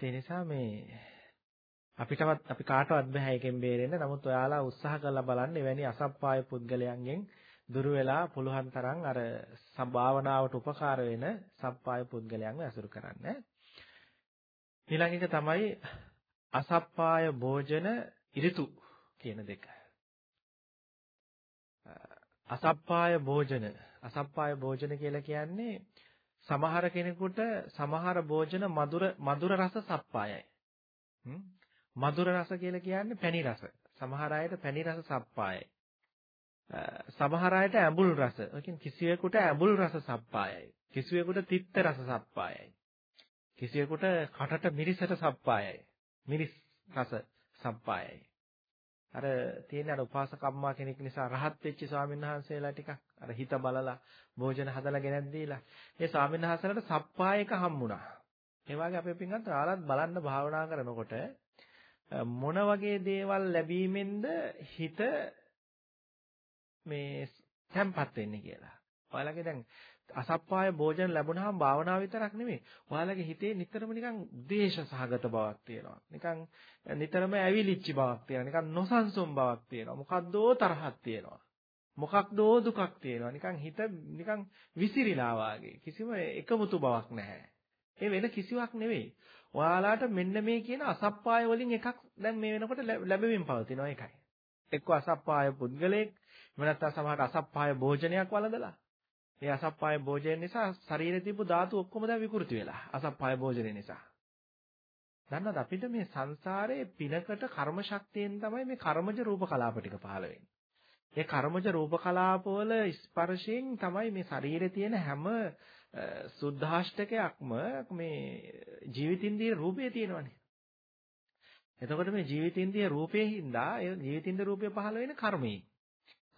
ඒ නිසා මේ අපිටවත් අපි කාටවත් බෑ එකෙන් බේරෙන්න. නමුත් ඔයාලා උත්සාහ කරලා බලන්න එවැනි අසප්පාය පුද්ගලයන්ගෙන් දුර වෙලා පුළුවන් තරම් අර සම්භාවනාවට උපකාර වෙන සප්පාය පුද්ගලයන්ව ඇසුරු කරන්න. ඊළඟ එක තමයි අසප්පාය භෝජන ඍතු කියන දෙක. අසප්පාය භෝජන අසප්පාය භෝජන කියලා කියන්නේ සමහර කෙනෙකුට සමහර භෝජන මధుර මధుර රස සප්පායයි. මధుර රස කියලා කියන්නේ පැණි රස. සමහර අයට පැණි රස සප්පායයි. සමහර අයට ඇඹුල් රස. ඒ කියන්නේ කිසිවෙකුට ඇඹුල් රස සප්පායයි. කිසිවෙකුට තිත්ත රස සප්පායයි. කිසිවෙකුට කටට මිරිසට සප්පායයි. මිරිස් රස සප්පායයි. අර තියෙන අර උපාසකම්මා කෙනෙක් නිසා රහත් වෙච්ච ස්වාමීන් වහන්සේලා ටිකක් අර හිත බලලා භෝජන හදලා ගෙනත් දීලා ඒ ස්වාමීන් වහන්සේලාට සප්පායක හම්බුණා. ඒ වගේ අපේ පින්වත් ආලත් බලන්න භාවනා කරනකොට මොන වගේ දේවල් ලැබීමෙන්ද හිත මේ තැම්පත් වෙන්නේ කියලා. ඔයාලගේ දැන් අසප්පාය භෝජන ලැබුණාම භාවනාව විතරක් නෙමෙයි. ඔයාලගේ හිතේ නිතරම නිකන් ද්වේෂ සහගත බවක් තියෙනවා. නිකන් නිතරම ඇවිලිච්ච බවක් තියෙනවා. නිකන් නොසන්සුන් බවක් තියෙනවා. මොකද්දෝ තරහක් තියෙනවා. මොකක්දෝ දුකක් තියෙනවා. නිකන් හිත නිකන් විසිරිලා වාගේ. කිසිම එකමුතු බවක් නැහැ. ඒ වෙන කිසිවක් නෙවෙයි. ඔයාලාට මෙන්න මේ කියන අසප්පාය වලින් එකක් දැන් මේ වෙනකොට ලැබෙමින් පවතිනවා ඒකයි. එක්ක අසප්පාය පුද්ගලයෙක්, එහෙම නැත්නම් සමහරට අසප්පාය භෝජනයක් වළඳලා. ඒ අසප්පාය භෝජනය නිසා ශරීරේ තිබු ධාතු ඔක්කොම දැන් විකෘති වෙලා. අසප්පාය භෝජනය නිසා. දන්නවද අපිට මේ සංසාරයේ පිනකට කර්ම ශක්තියෙන් තමයි මේ කර්මජ රූප කලාප ටික පහළ වෙන්නේ. ඒ කර්මජ රූප කලාපවල ස්පර්ශයෙන් තමයි මේ ශරීරේ තියෙන හැම සුද්ධාෂ්ටකයක්ම මේ ජීවිතින්දී රූපේ තියෙනවනේ. එතකොට මේ ජීවිතින්දී රූපේ හින්දා ඒ ජීවිතින්දී රූපේ පහළ වෙන කර්මයේ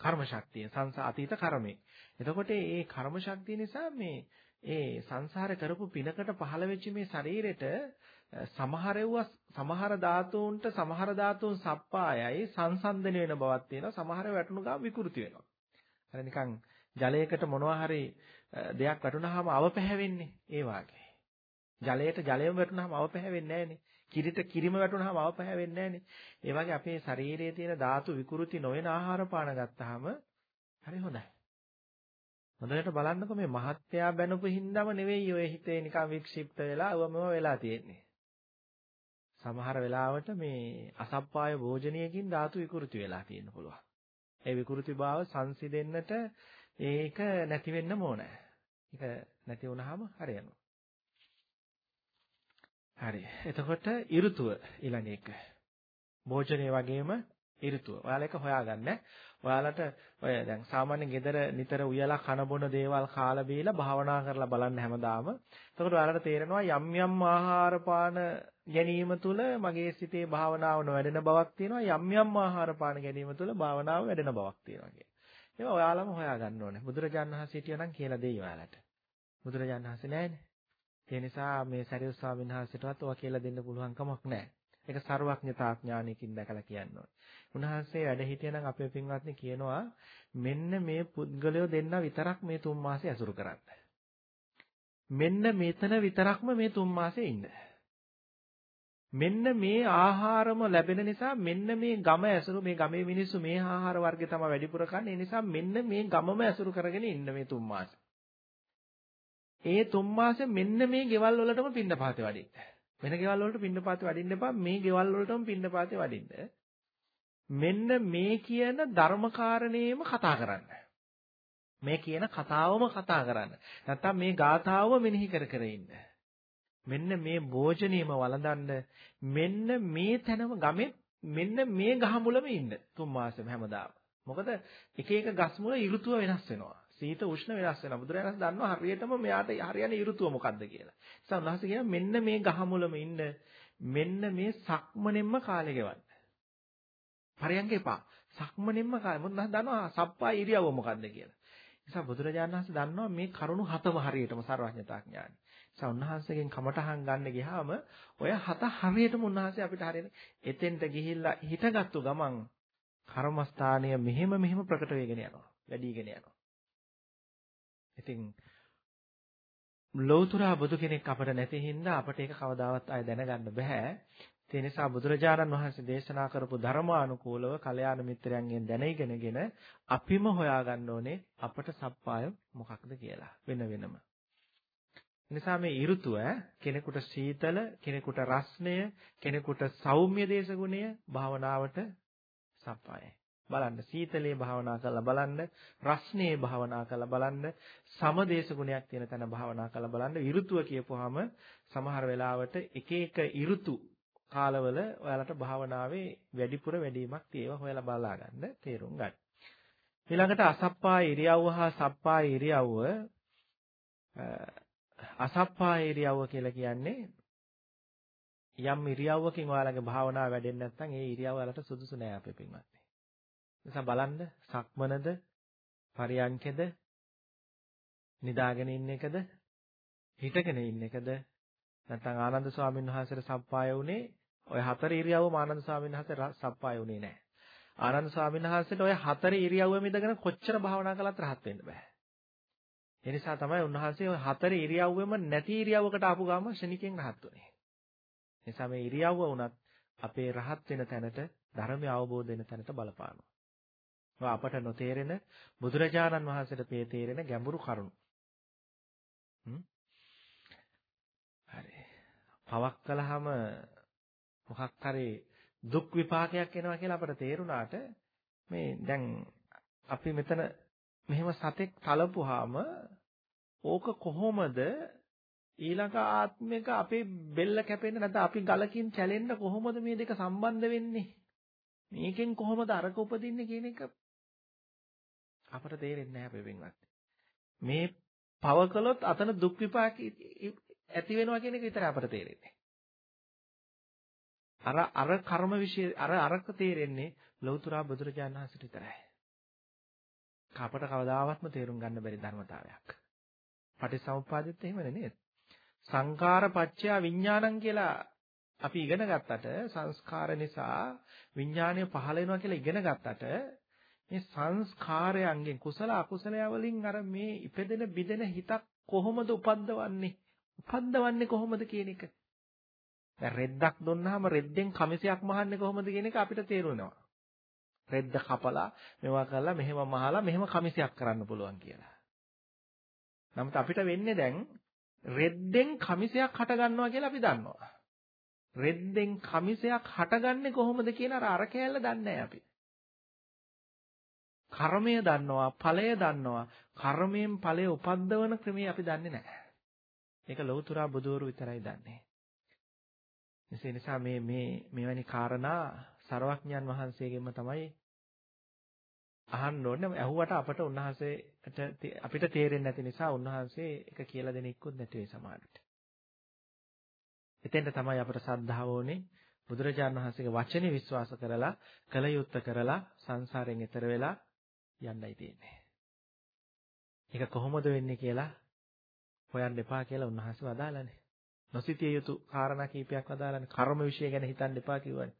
කර්ම ශක්තිය සංසා අතීත කර්මේ. එතකොට මේ කර්ම ශක්තිය නිසා මේ ඒ සංසාර කරපු පිනකට පහළ වෙච්ච මේ ශරීරෙට සමහරව සමහර ධාතුන්ට සමහර ධාතුන් සප්පායයි සංසන්දනය වෙන බවක් තියෙනවා සමහර වැටුණු ගාම විකෘති වෙනවා. අර නිකන් ජලයකට මොනවා හරි දෙයක් වැටුනහම අවපැහැවෙන්නේ ඒ වාගේ. ජලයට ජලයම වැටුනහම අවපැහැවෙන්නේ නැහනේ. කිරිට කිරිම වැටුනහම අවපැහැවෙන්නේ නැහනේ. ඒ වගේ අපේ ශරීරයේ තියෙන ධාතු විකෘති නොවන ආහාර පාන ගත්තාම හරි හොඳයි. හොඳට බලන්නකෝ මේ මහත්යා බැනපු හින්දාම නෙවෙයි ඔය හිතේ නිකන් වික්ෂිප්ත වෙලා අවමම වෙලා තියෙන්නේ. සමහර වෙලාවට මේ අසප්පාය භෝජනයකින් ධාතු විකෘති වෙලා තියෙන්න පුළුවන්. ඒ විකෘති භාව සංසිඳෙන්නට ඒක නැති වෙන්න ඕනේ. ඒක නැති වුනහම හරියනවා. හරි. එතකොට ඍතුව ඊළඟ එක. භෝජනයේ වගේම ඍතුව. ඔයාලා එක හොයාගන්න. ඔයාලට ඔය දැන් සාමාන්‍ය ගෙදර නිතර උයලා කන බොන දේවල් කාලා බීලා භාවනා කරලා බලන්න හැමදාම. එතකොට ඔයාලට තේරෙනවා යම් යම් ආහාර පාන ගැනීම තුළ මගේ සිතේ භාවනාව නොවැඩෙන බවක් තියෙනවා. යම් යම් ආහාර පාන ගැනීම තුළ භාවනාව වැඩෙන බවක් තියෙනවා කියන්නේ. ඒවා ඔයාලම හොයාගන්න ඕනේ. බුදුරජාණන් වහන්සේ හිටියනම් කියලා දෙයි ඔයාලට. බුදුරජාණන් වහන්සේ නැහැනේ. ඒ නිසා මේ සරියුත් ස්වාමීන් වහන්සේටවත් ඔවා කියලා දෙන්න පුළුවන් කමක් නැහැ. ඒක ਸਰවඥතා ඥානයකින් දැකලා කියන්න ඕනේ. උන්වහන්සේ වැඩ හිටියනම් අපේ පින්වත්නි කියනවා මෙන්න මේ පුද්ගලයෝ දෙන්න විතරක් මේ තුන් මාසෙ ඇසුරු කරන්න. මෙන්න මෙතන විතරක්ම මේ තුන් මාසෙ ඉන්න. මෙන්න මේ ආහාරම ලැබෙන නිසා මෙන්න මේ ගම ඇසුරු මේ ගමේ මිනිස්සු මේ ආහාර වර්ගය තමයි වැඩිපුර කන්නේ. ඒ නිසා මෙන්න මේ ගමම ඇසුරු කරගෙන ඉන්න මේ තුන් මාස. ඒ තුන් මාසෙ මෙන්න මේ ගෙවල් වලටම පින්නපාතේ වඩින්න. වෙන ගෙවල් වලට පින්නපාතේ වඩින්න එපා. මේ ගෙවල් වලටම පින්නපාතේ වඩින්න. මෙන්න මේ කියන ධර්මකාරණේම කතා කරන්න. මේ කියන කතාවම කතා කරන්න. නැත්තම් මේ ගාථාවම මෙනෙහි කර කර ඉන්න. මෙන්න මේ භෝජනීයම වළඳන්න මෙන්න මේ තැනම ගමේ මෙන්න මේ ගහ මුලම ඉන්න තුන් මාසෙම හැමදාම. මොකද එක එක ගස් මුල ඍතුව වෙනස් වෙනවා. සීත උෂ්ණ වෙනස් වෙනවා. බුදුරජාණන් දන්නවා හරියටම මෙයාට හරියන්නේ ඍතුව මොකද්ද කියලා. ඒ නිසා උන්වහන්සේ කියනවා මෙන්න මේ ගහ මුලම ඉන්න මෙන්න මේ සක්මනෙම්ම කාලය ගෙවන්න. පරියන්ක එපා. සක්මනෙම්ම කාලය. මොකද දන්නවා සප්පා ඉරියව්ව මොකද්ද කියලා. නිසා බුදුරජාණන් වහන්සේ දන්නවා මේ කරුණු හතම හරියටම සර්වඥතා ඥානයි. නිසා උන්වහන්සේගෙන් කමටහන් ගන්න ගියාම ඔය හත හරියටම උන්වහන්සේ අපිට හරියට එතෙන්ට ගිහිල්ලා හිටගත්තු ගමන් කර්මස්ථානය මෙහෙම මෙහෙම ප්‍රකට වෙගෙන යනවා. වැඩිගෙන යනවා. ඉතින් ලෞතුරා බුදු කෙනෙක් අපට නැති හින්දා අපට ඒක කවදාවත් ආය දැනගන්න බෑ. ඒ නිසා බුදුරජාණන් වහන්සේ දේශනා කරපු ධර්මානුකූලව කල්යාණ මිත්‍රයන්ගෙන් දැනගෙනගෙන අපිම හොයාගන්න ඕනේ අපට සප්පාය මොකක්ද කියලා වෙන වෙනම. නිසා මේ ඍතුව කෙනෙකුට සීතල, කෙනෙකුට රස්නය, කෙනෙකුට සෞම්‍ය දේශගුණය භාවනාවට සප්පායයි. බලන්න සීතලේ භාවනා කරලා බලන්න රස්නේ භාවනා කරලා බලන්න සමදේශ ගුණයක් තියෙන තැන භාවනා කරලා බලන්න ඍතුව කියපුවාම සමහර වෙලාවට එක එක ඍතු කාලවල ඔයාලට භාවනාවේ වැඩිපුර වැඩිමක් තියෙනවා හොයලා බලා ගන්න තේරුම් ගන්න. ඊළඟට අසප්පා ඉරියව්ව හා සප්පා ඉරියව්ව අසප්පා ඉරියව්ව කියලා කියන්නේ යම් ඉරියව්වකින් ඔයාලගේ භාවනාව වැඩෙන්නේ නැත්නම් ඒ ඉරියව්ව වලට සුදුසු නෑ අපේ පින්වත්නි. නිසා බලන්න සක්මනද පරියන්කෙද නිදාගෙන ඉන්න එකද හිටගෙන ඉන්න එකද නැත්නම් ආනන්ද ස්වාමීන් වහන්සේට සප්පාය වුණේ ඔය හතර ඉරියව්වම ආනන්ද ස්වාමීන් වහන්සේට සප්පාය වුණේ නැහැ. ආනන්ද ස්වාමීන් වහන්සේට ඔය හතර ඉරියව්වෙම ඉඳගෙන කොච්චර භාවනා කළත් රහත් වෙන්න බෑ. ඒ නිසා තමයි උන්වහන්සේ ඔය හතර ඉරියව්වෙම නැති ඉරියව්වකට ආපු ගාම ශනිකෙන් රහත් වුණේ. නිසා මේ ඉරියව්ව වුණත් අපේ රහත් වෙන තැනට ධර්මය අවබෝධ වෙන තැනට බලපානවා. අපට නොතේරෙන බුදුරජාණන් වහන්සේට තේරෙන ගැඹුරු කරුණු. හරි. පවක් කළාම මොකක් හරි දුක් විපාකයක් එනවා කියලා අපට තේරුණාට මේ දැන් අපි මෙතන මෙහෙම සතෙක් තලපුවාම ඕක කොහොමද ඊළඟ ආත්මික අපේ බෙල්ල කැපෙන්න නැත්නම් අපි ගලකින් චැලෙන්න කොහොමද මේ දෙක සම්බන්ධ වෙන්නේ මේකෙන් කොහොමද අරක උපදින්නේ කියන එක අපට තේරෙන්නේ නැහැ අපේ වෙන්වත් මේ පව කළොත් අතන දුක් විපාක ඇති වෙනවා කියන එක විතරයි අපට තේරෙන්නේ අර අර කර්ම વિશે අර අරක තේරෙන්නේ ලෞතුරා බුදුරජාණන් වහන්සේට විතරයි. අපට කවදාවත්ම තේරුම් ගන්න බැරි ධර්මතාවයක්. පටිසමුප්පාදෙත් එහෙමනේ නේද? සංඛාර පත්‍ය විඥානං කියලා අපි ඉගෙන ගත්තට සංස්කාර නිසා විඥානය පහළ වෙනවා කියලා ඉගෙන ගත්තට මේ සංස්කාරයන්ගෙන් කුසල අකුසලය වලින් අර මේ ඉපදෙන බිදෙන හිතක් කොහොමද උපද්දවන්නේ? උපද්දවන්නේ කොහොමද කියන එක දැන් රෙද්දක් දුන්නාම රෙද්දෙන් කමිසයක් මහන්නේ කොහොමද කියන එක අපිට තේරුණා. රෙද්ද කපලා මේවා කරලා මෙහෙම මහලා මෙහෙම කමිසයක් කරන්න පුළුවන් කියලා. නමුත් අපිට වෙන්නේ දැන් රෙද්දෙන් කමිසයක් හට ගන්නවා කියලා අපි දන්නවා. රෙද්දෙන් කමිසයක් හටගන්නේ කොහොමද කියන අර අර කෑල්ල දන්නේ අපි. කර්මය දන්නවා, ඵලය දන්නවා. කර්මයෙන් ඵලය උපද්දවන ක්‍රමය අපි දන්නේ නැහැ. ඒක ලෞතුරා බුදවරු විතරයි දන්නේ. එසේ නිසා මේ මේ මෙවැනි කාරණා සරවඥන් වහන්සේගෙන්ම තමයි අහන්න ඕනේ. ඇහුවට අපට උන්වහන්සේට අපිට තේරෙන්නේ නැති නිසා උන්වහන්සේ එක කියලා දෙන එක්කුත් නැති වෙයි සමහරවිට. එතෙන්ට තමයි අපට සද්ධාව ඕනේ. බුදුරජාණන් වහන්සේගේ වචනේ විශ්වාස කරලා කල යුත්ත කරලා සංසාරයෙන් එතර වෙලා යන්නයි තියෙන්නේ. ඒක කොහොමද වෙන්නේ කියලා හොයන්න එපා කියලා උන්වහන්සේ වදාළනේ. නොසිතිය යුතු කාරණා කීපයක් අදාළනේ කර්ම විශ්ය ගැන හිතන්න එපා කිව්වනේ.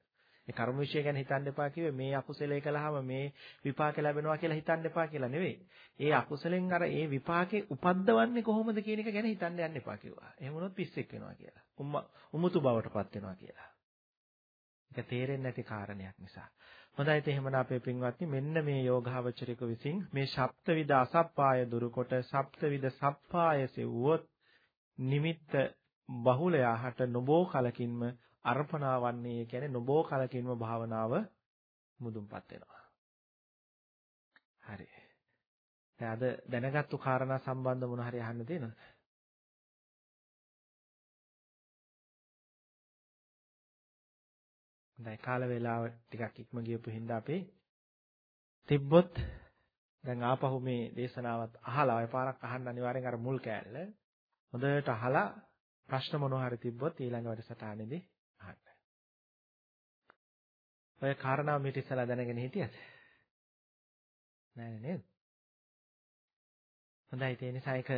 ඒ කර්ම විශ්ය ගැන හිතන්න එපා කිව්වේ මේ අකුසලයේ කළාම මේ විපාක ලැබෙනවා කියලා හිතන්න එපා කියලා නෙවෙයි. ඒ අකුසලෙන් අර ඒ විපාකේ උපද්දවන්නේ කොහොමද කියන එක ගැන හිතන්න යන්න එපා කිව්වා. එහෙම වුණොත් පිස්සෙක් වෙනවා කියලා. උමුතු බවටපත් වෙනවා කියලා. ඒක තේරෙන්නේ නැති කාරණයක් නිසා. හොඳයි ඉතින් එහෙමනම් අපේ පින්වත්නි මෙන්න මේ යෝගාවචරික විසින් මේ සප්තවිද අසප්පාය දුරුකොට සප්තවිද සප්පාය සෙව්වොත් නිමිත්ත බහුලයාහට නොබෝ කලකින්ම අර්පණා වන්නේ කියන්නේ නොබෝ කලකින්ම භාවනාව මුදුන්පත් වෙනවා. හරි. දැන් අද දැනගත්තු කාරණා සම්බන්ධ මොන හරි අහන්න තියෙනවද? දැන් කාල වේලාව ටිකක් ඉක්ම ගියපු හින්දා අපි තිබ්බොත් දැන් ආපහු මේ දේශනාවත් අහලා ඔය පාරක් අහන්න අනිවාර්යෙන් අර මුල් කෑල්ල හොඳට අහලා ප්‍රශ්න මොනවා හරි තිබ්බොත් ඊළඟ වැඩසටහනේදී අහන්න. ඔය කාරණාව මිට ඉස්සලා දැනගෙන හිටියද? නෑ නේද? හොඳයි ඒ නිසා ඒක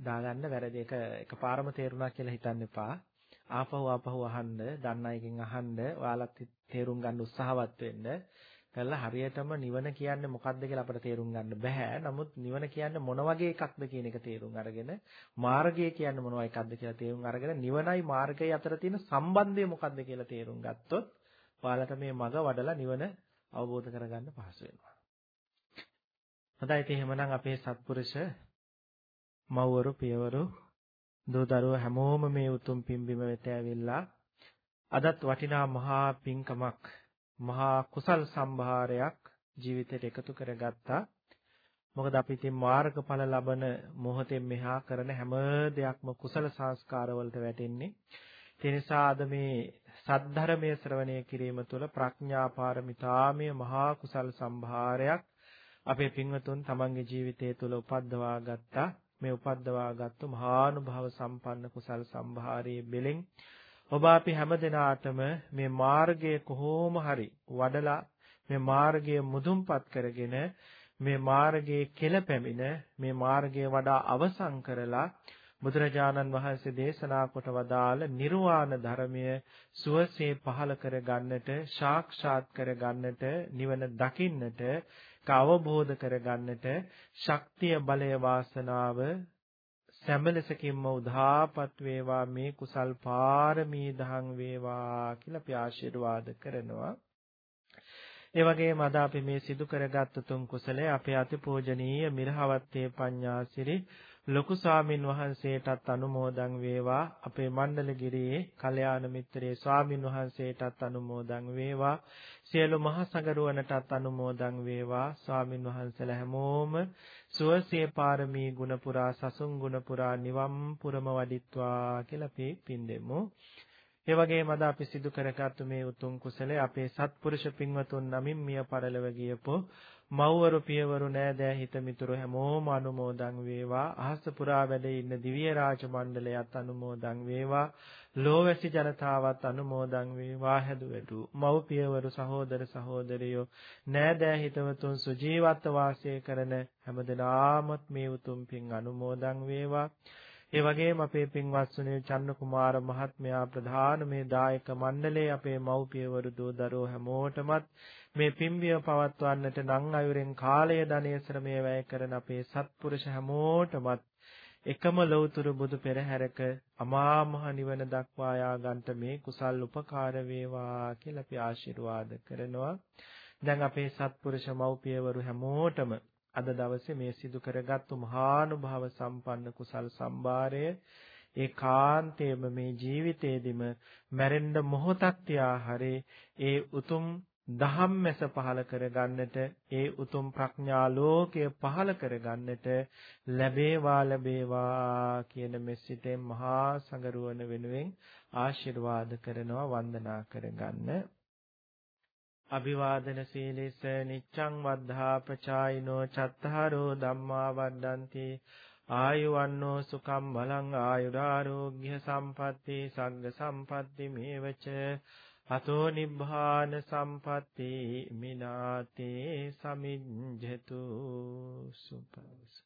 දාගන්න වැරදි එක එකපාරම තේරුණා කියලා හිතන්න එපා. ආපහු ආපහු අහන්න, දන්න අයකින් අහන්න, ඔයාලත් තේරුම් ගන්න උත්සාහවත් වෙන්න. කළා හරියටම නිවන කියන්නේ මොකක්ද කියලා අපිට තේරුම් ගන්න බෑ. නමුත් නිවන කියන්නේ මොන වගේ එකක්ද කියන එක තේරුම් අරගෙන මාර්ගය කියන්නේ මොනවා එකක්ද කියලා තේරුම් අරගෙන නිවනයි මාර්ගයයි අතර තියෙන සම්බන්ධය මොකක්ද කියලා තේරුම් ගත්තොත් ඔයාලට මේ මඟ වඩලා නිවන අවබෝධ කරගන්න පහසු වෙනවා. හොඳයි ඉතින් එහෙමනම් අපේ සත්පුරුෂ මව්වරු පියවරු දූ දරුවෝ හැමෝම මේ උතුම් පින්බිම වෙත ඇවිල්ලා අදත් වටිනා මහා පින්කමක් මහා කුසල් සම්භාරයක් ජීවිතයට එකතු කරගත්තා. මොකද අපි ඉතින් මාර්ගඵල ලබන මොහොතෙන් මෙහා කරන හැම දෙයක්ම කුසල සංස්කාර වලට වැටෙන්නේ. ඒ නිසා අද මේ සද්ධර්මයේ ශ්‍රවණය කිරීම තුළ ප්‍රඥා පාරමිතාමය මහා කුසල් සම්භාරයක් අපේ පින්වතුන් තමන්ගේ ජීවිතය තුළ උපද්දවා ගත්තා. මේ උපද්දවාගත්තු මහානුභාව සම්පන්න කුසල් සම්භාරයේ බෙලෙන් ඔබ අපි හැමදෙනාටම මේ මාර්ගය කොහොම හරි වඩලා මේ මාර්ගය මුදුන්පත් කරගෙන මේ මාර්ගයේ කෙලපැමිණ මේ මාර්ගය වඩා අවසන් කරලා බුදුරජාණන් වහන්සේ දේශනා කොට වදාළ නිර්වාණ ධර්මය සුවසේ පහල කර ගන්නට සාක්ෂාත් කර ගන්නට නිවන දකින්නට අවබෝධ කර ගන්නට ශක්තිය බලය වාසනාව සැමලසකින්ම උදාපත් වේවා. මේ කුසල් පාරමී දහං වේවා කියලා අපි ආශිර්වාද කරනවා. ඒ වගේම අද අපි මේ සිදු කරගත් තුන් කුසලයේ අපේ අතිපූජනීය මිරහවත්තේ පඤ්ඤාසිරි ලොකු ස්වාමින් වහන්සේටත් අනුමෝදන් වේවා. අපේ මණ්ඩලගිරියේ කල්යාණ මිත්‍රයේ ස්වාමින් වහන්සේටත් අනුමෝදන් වේවා. සියලු මහ සංගරුවනටත් අනුමෝදන් වේවා. ස්වාමින් වහන්සේලා හැමෝම සුවසේ පාරමී ගුණ පුරා සසුන් ගුණ පුරා නිවම් පුරම වඩිත්වා කියලා අපි පින් දෙමු ඒ වගේම අද අපි සිදු කරගත්තු මේ උතුම් කුසලයේ අපේ සත්පුරුෂ පින්වතුන් නමින් මිය පරලව ගියපෝ මව්වරු පියවරු නෑදෑ හිත මිතුරු හැමෝම අනුමෝදන් වේවා. අහස පුරා වැඩ ඉන්න දිව්‍ය රාජ මණ්ඩලයත් අනුමෝදන් වේවා. ලෝවැසි ජනතාවත් අනුමෝදන් වේවා. හැදුවැටු මව් පියවරු සහෝදර සහෝදරියෝ නෑදෑ හිතවතුන් සුජීවත්ව වාසය කරන හැමදෙනාමත් මේ උතුම් පින් අනුමෝදන් වේවා. ඒ වගේම අපේ පින්වත් සුනිල් චන්න කුමාර මහත්මයා ප්‍රධාන මේ දායක මණ්ඩලයේ අපේ මව්පියවරු දූ දරුවෝ හැමෝටමත් මේ පින්බිය පවත්වන්නට නම් අයුරෙන් කාලය ධනය ශ්‍රමය වැය කරන අපේ සත්පුරුෂ හැමෝටමත් එකම ලෞතුරු බුදු පෙරහැරක අමා මහ නිවන දක්වා යාගන්ට මේ කුසල් උපකාර වේවා කියලා අපි ආශිර්වාද කරනවා. දැන් අපේ සත්පුරුෂ මව්පියවරු හැමෝටම අද දවසේ මේ සිදු කරගත්තු මහානුභාව සම්පන්න කුසල් සම්භාරය ඒකාන්තයෙන්ම මේ ජීවිතේදිම මැරෙන්න මොහොතක් තියා හරේ ඒ උතුම් දහම්මැස පහල කරගන්නට ඒ උතුම් ප්‍රඥා ලෝකය පහල කරගන්නට ලැබේවා ලැබේවා කියන මෙසිතෙන් මහා සංගරුවන වෙනුවෙන් ආශිර්වාද කරනවා වන්දනා කරගන්න. අභිවාදන සීලෙස නිච්ඡං වද්ධා පචායිනෝ චත්තාරෝ ධම්මා වඩ්ඩಂತಿ ආයුවන්නෝ සුඛම් බලං ආයුරාෝග්‍ය සම්පatti සග්ග සම්පatti මේවච. අතෝ නිබ්බාන සම්පatti මිනාතේ සමිඤ්ඤතු සුපස්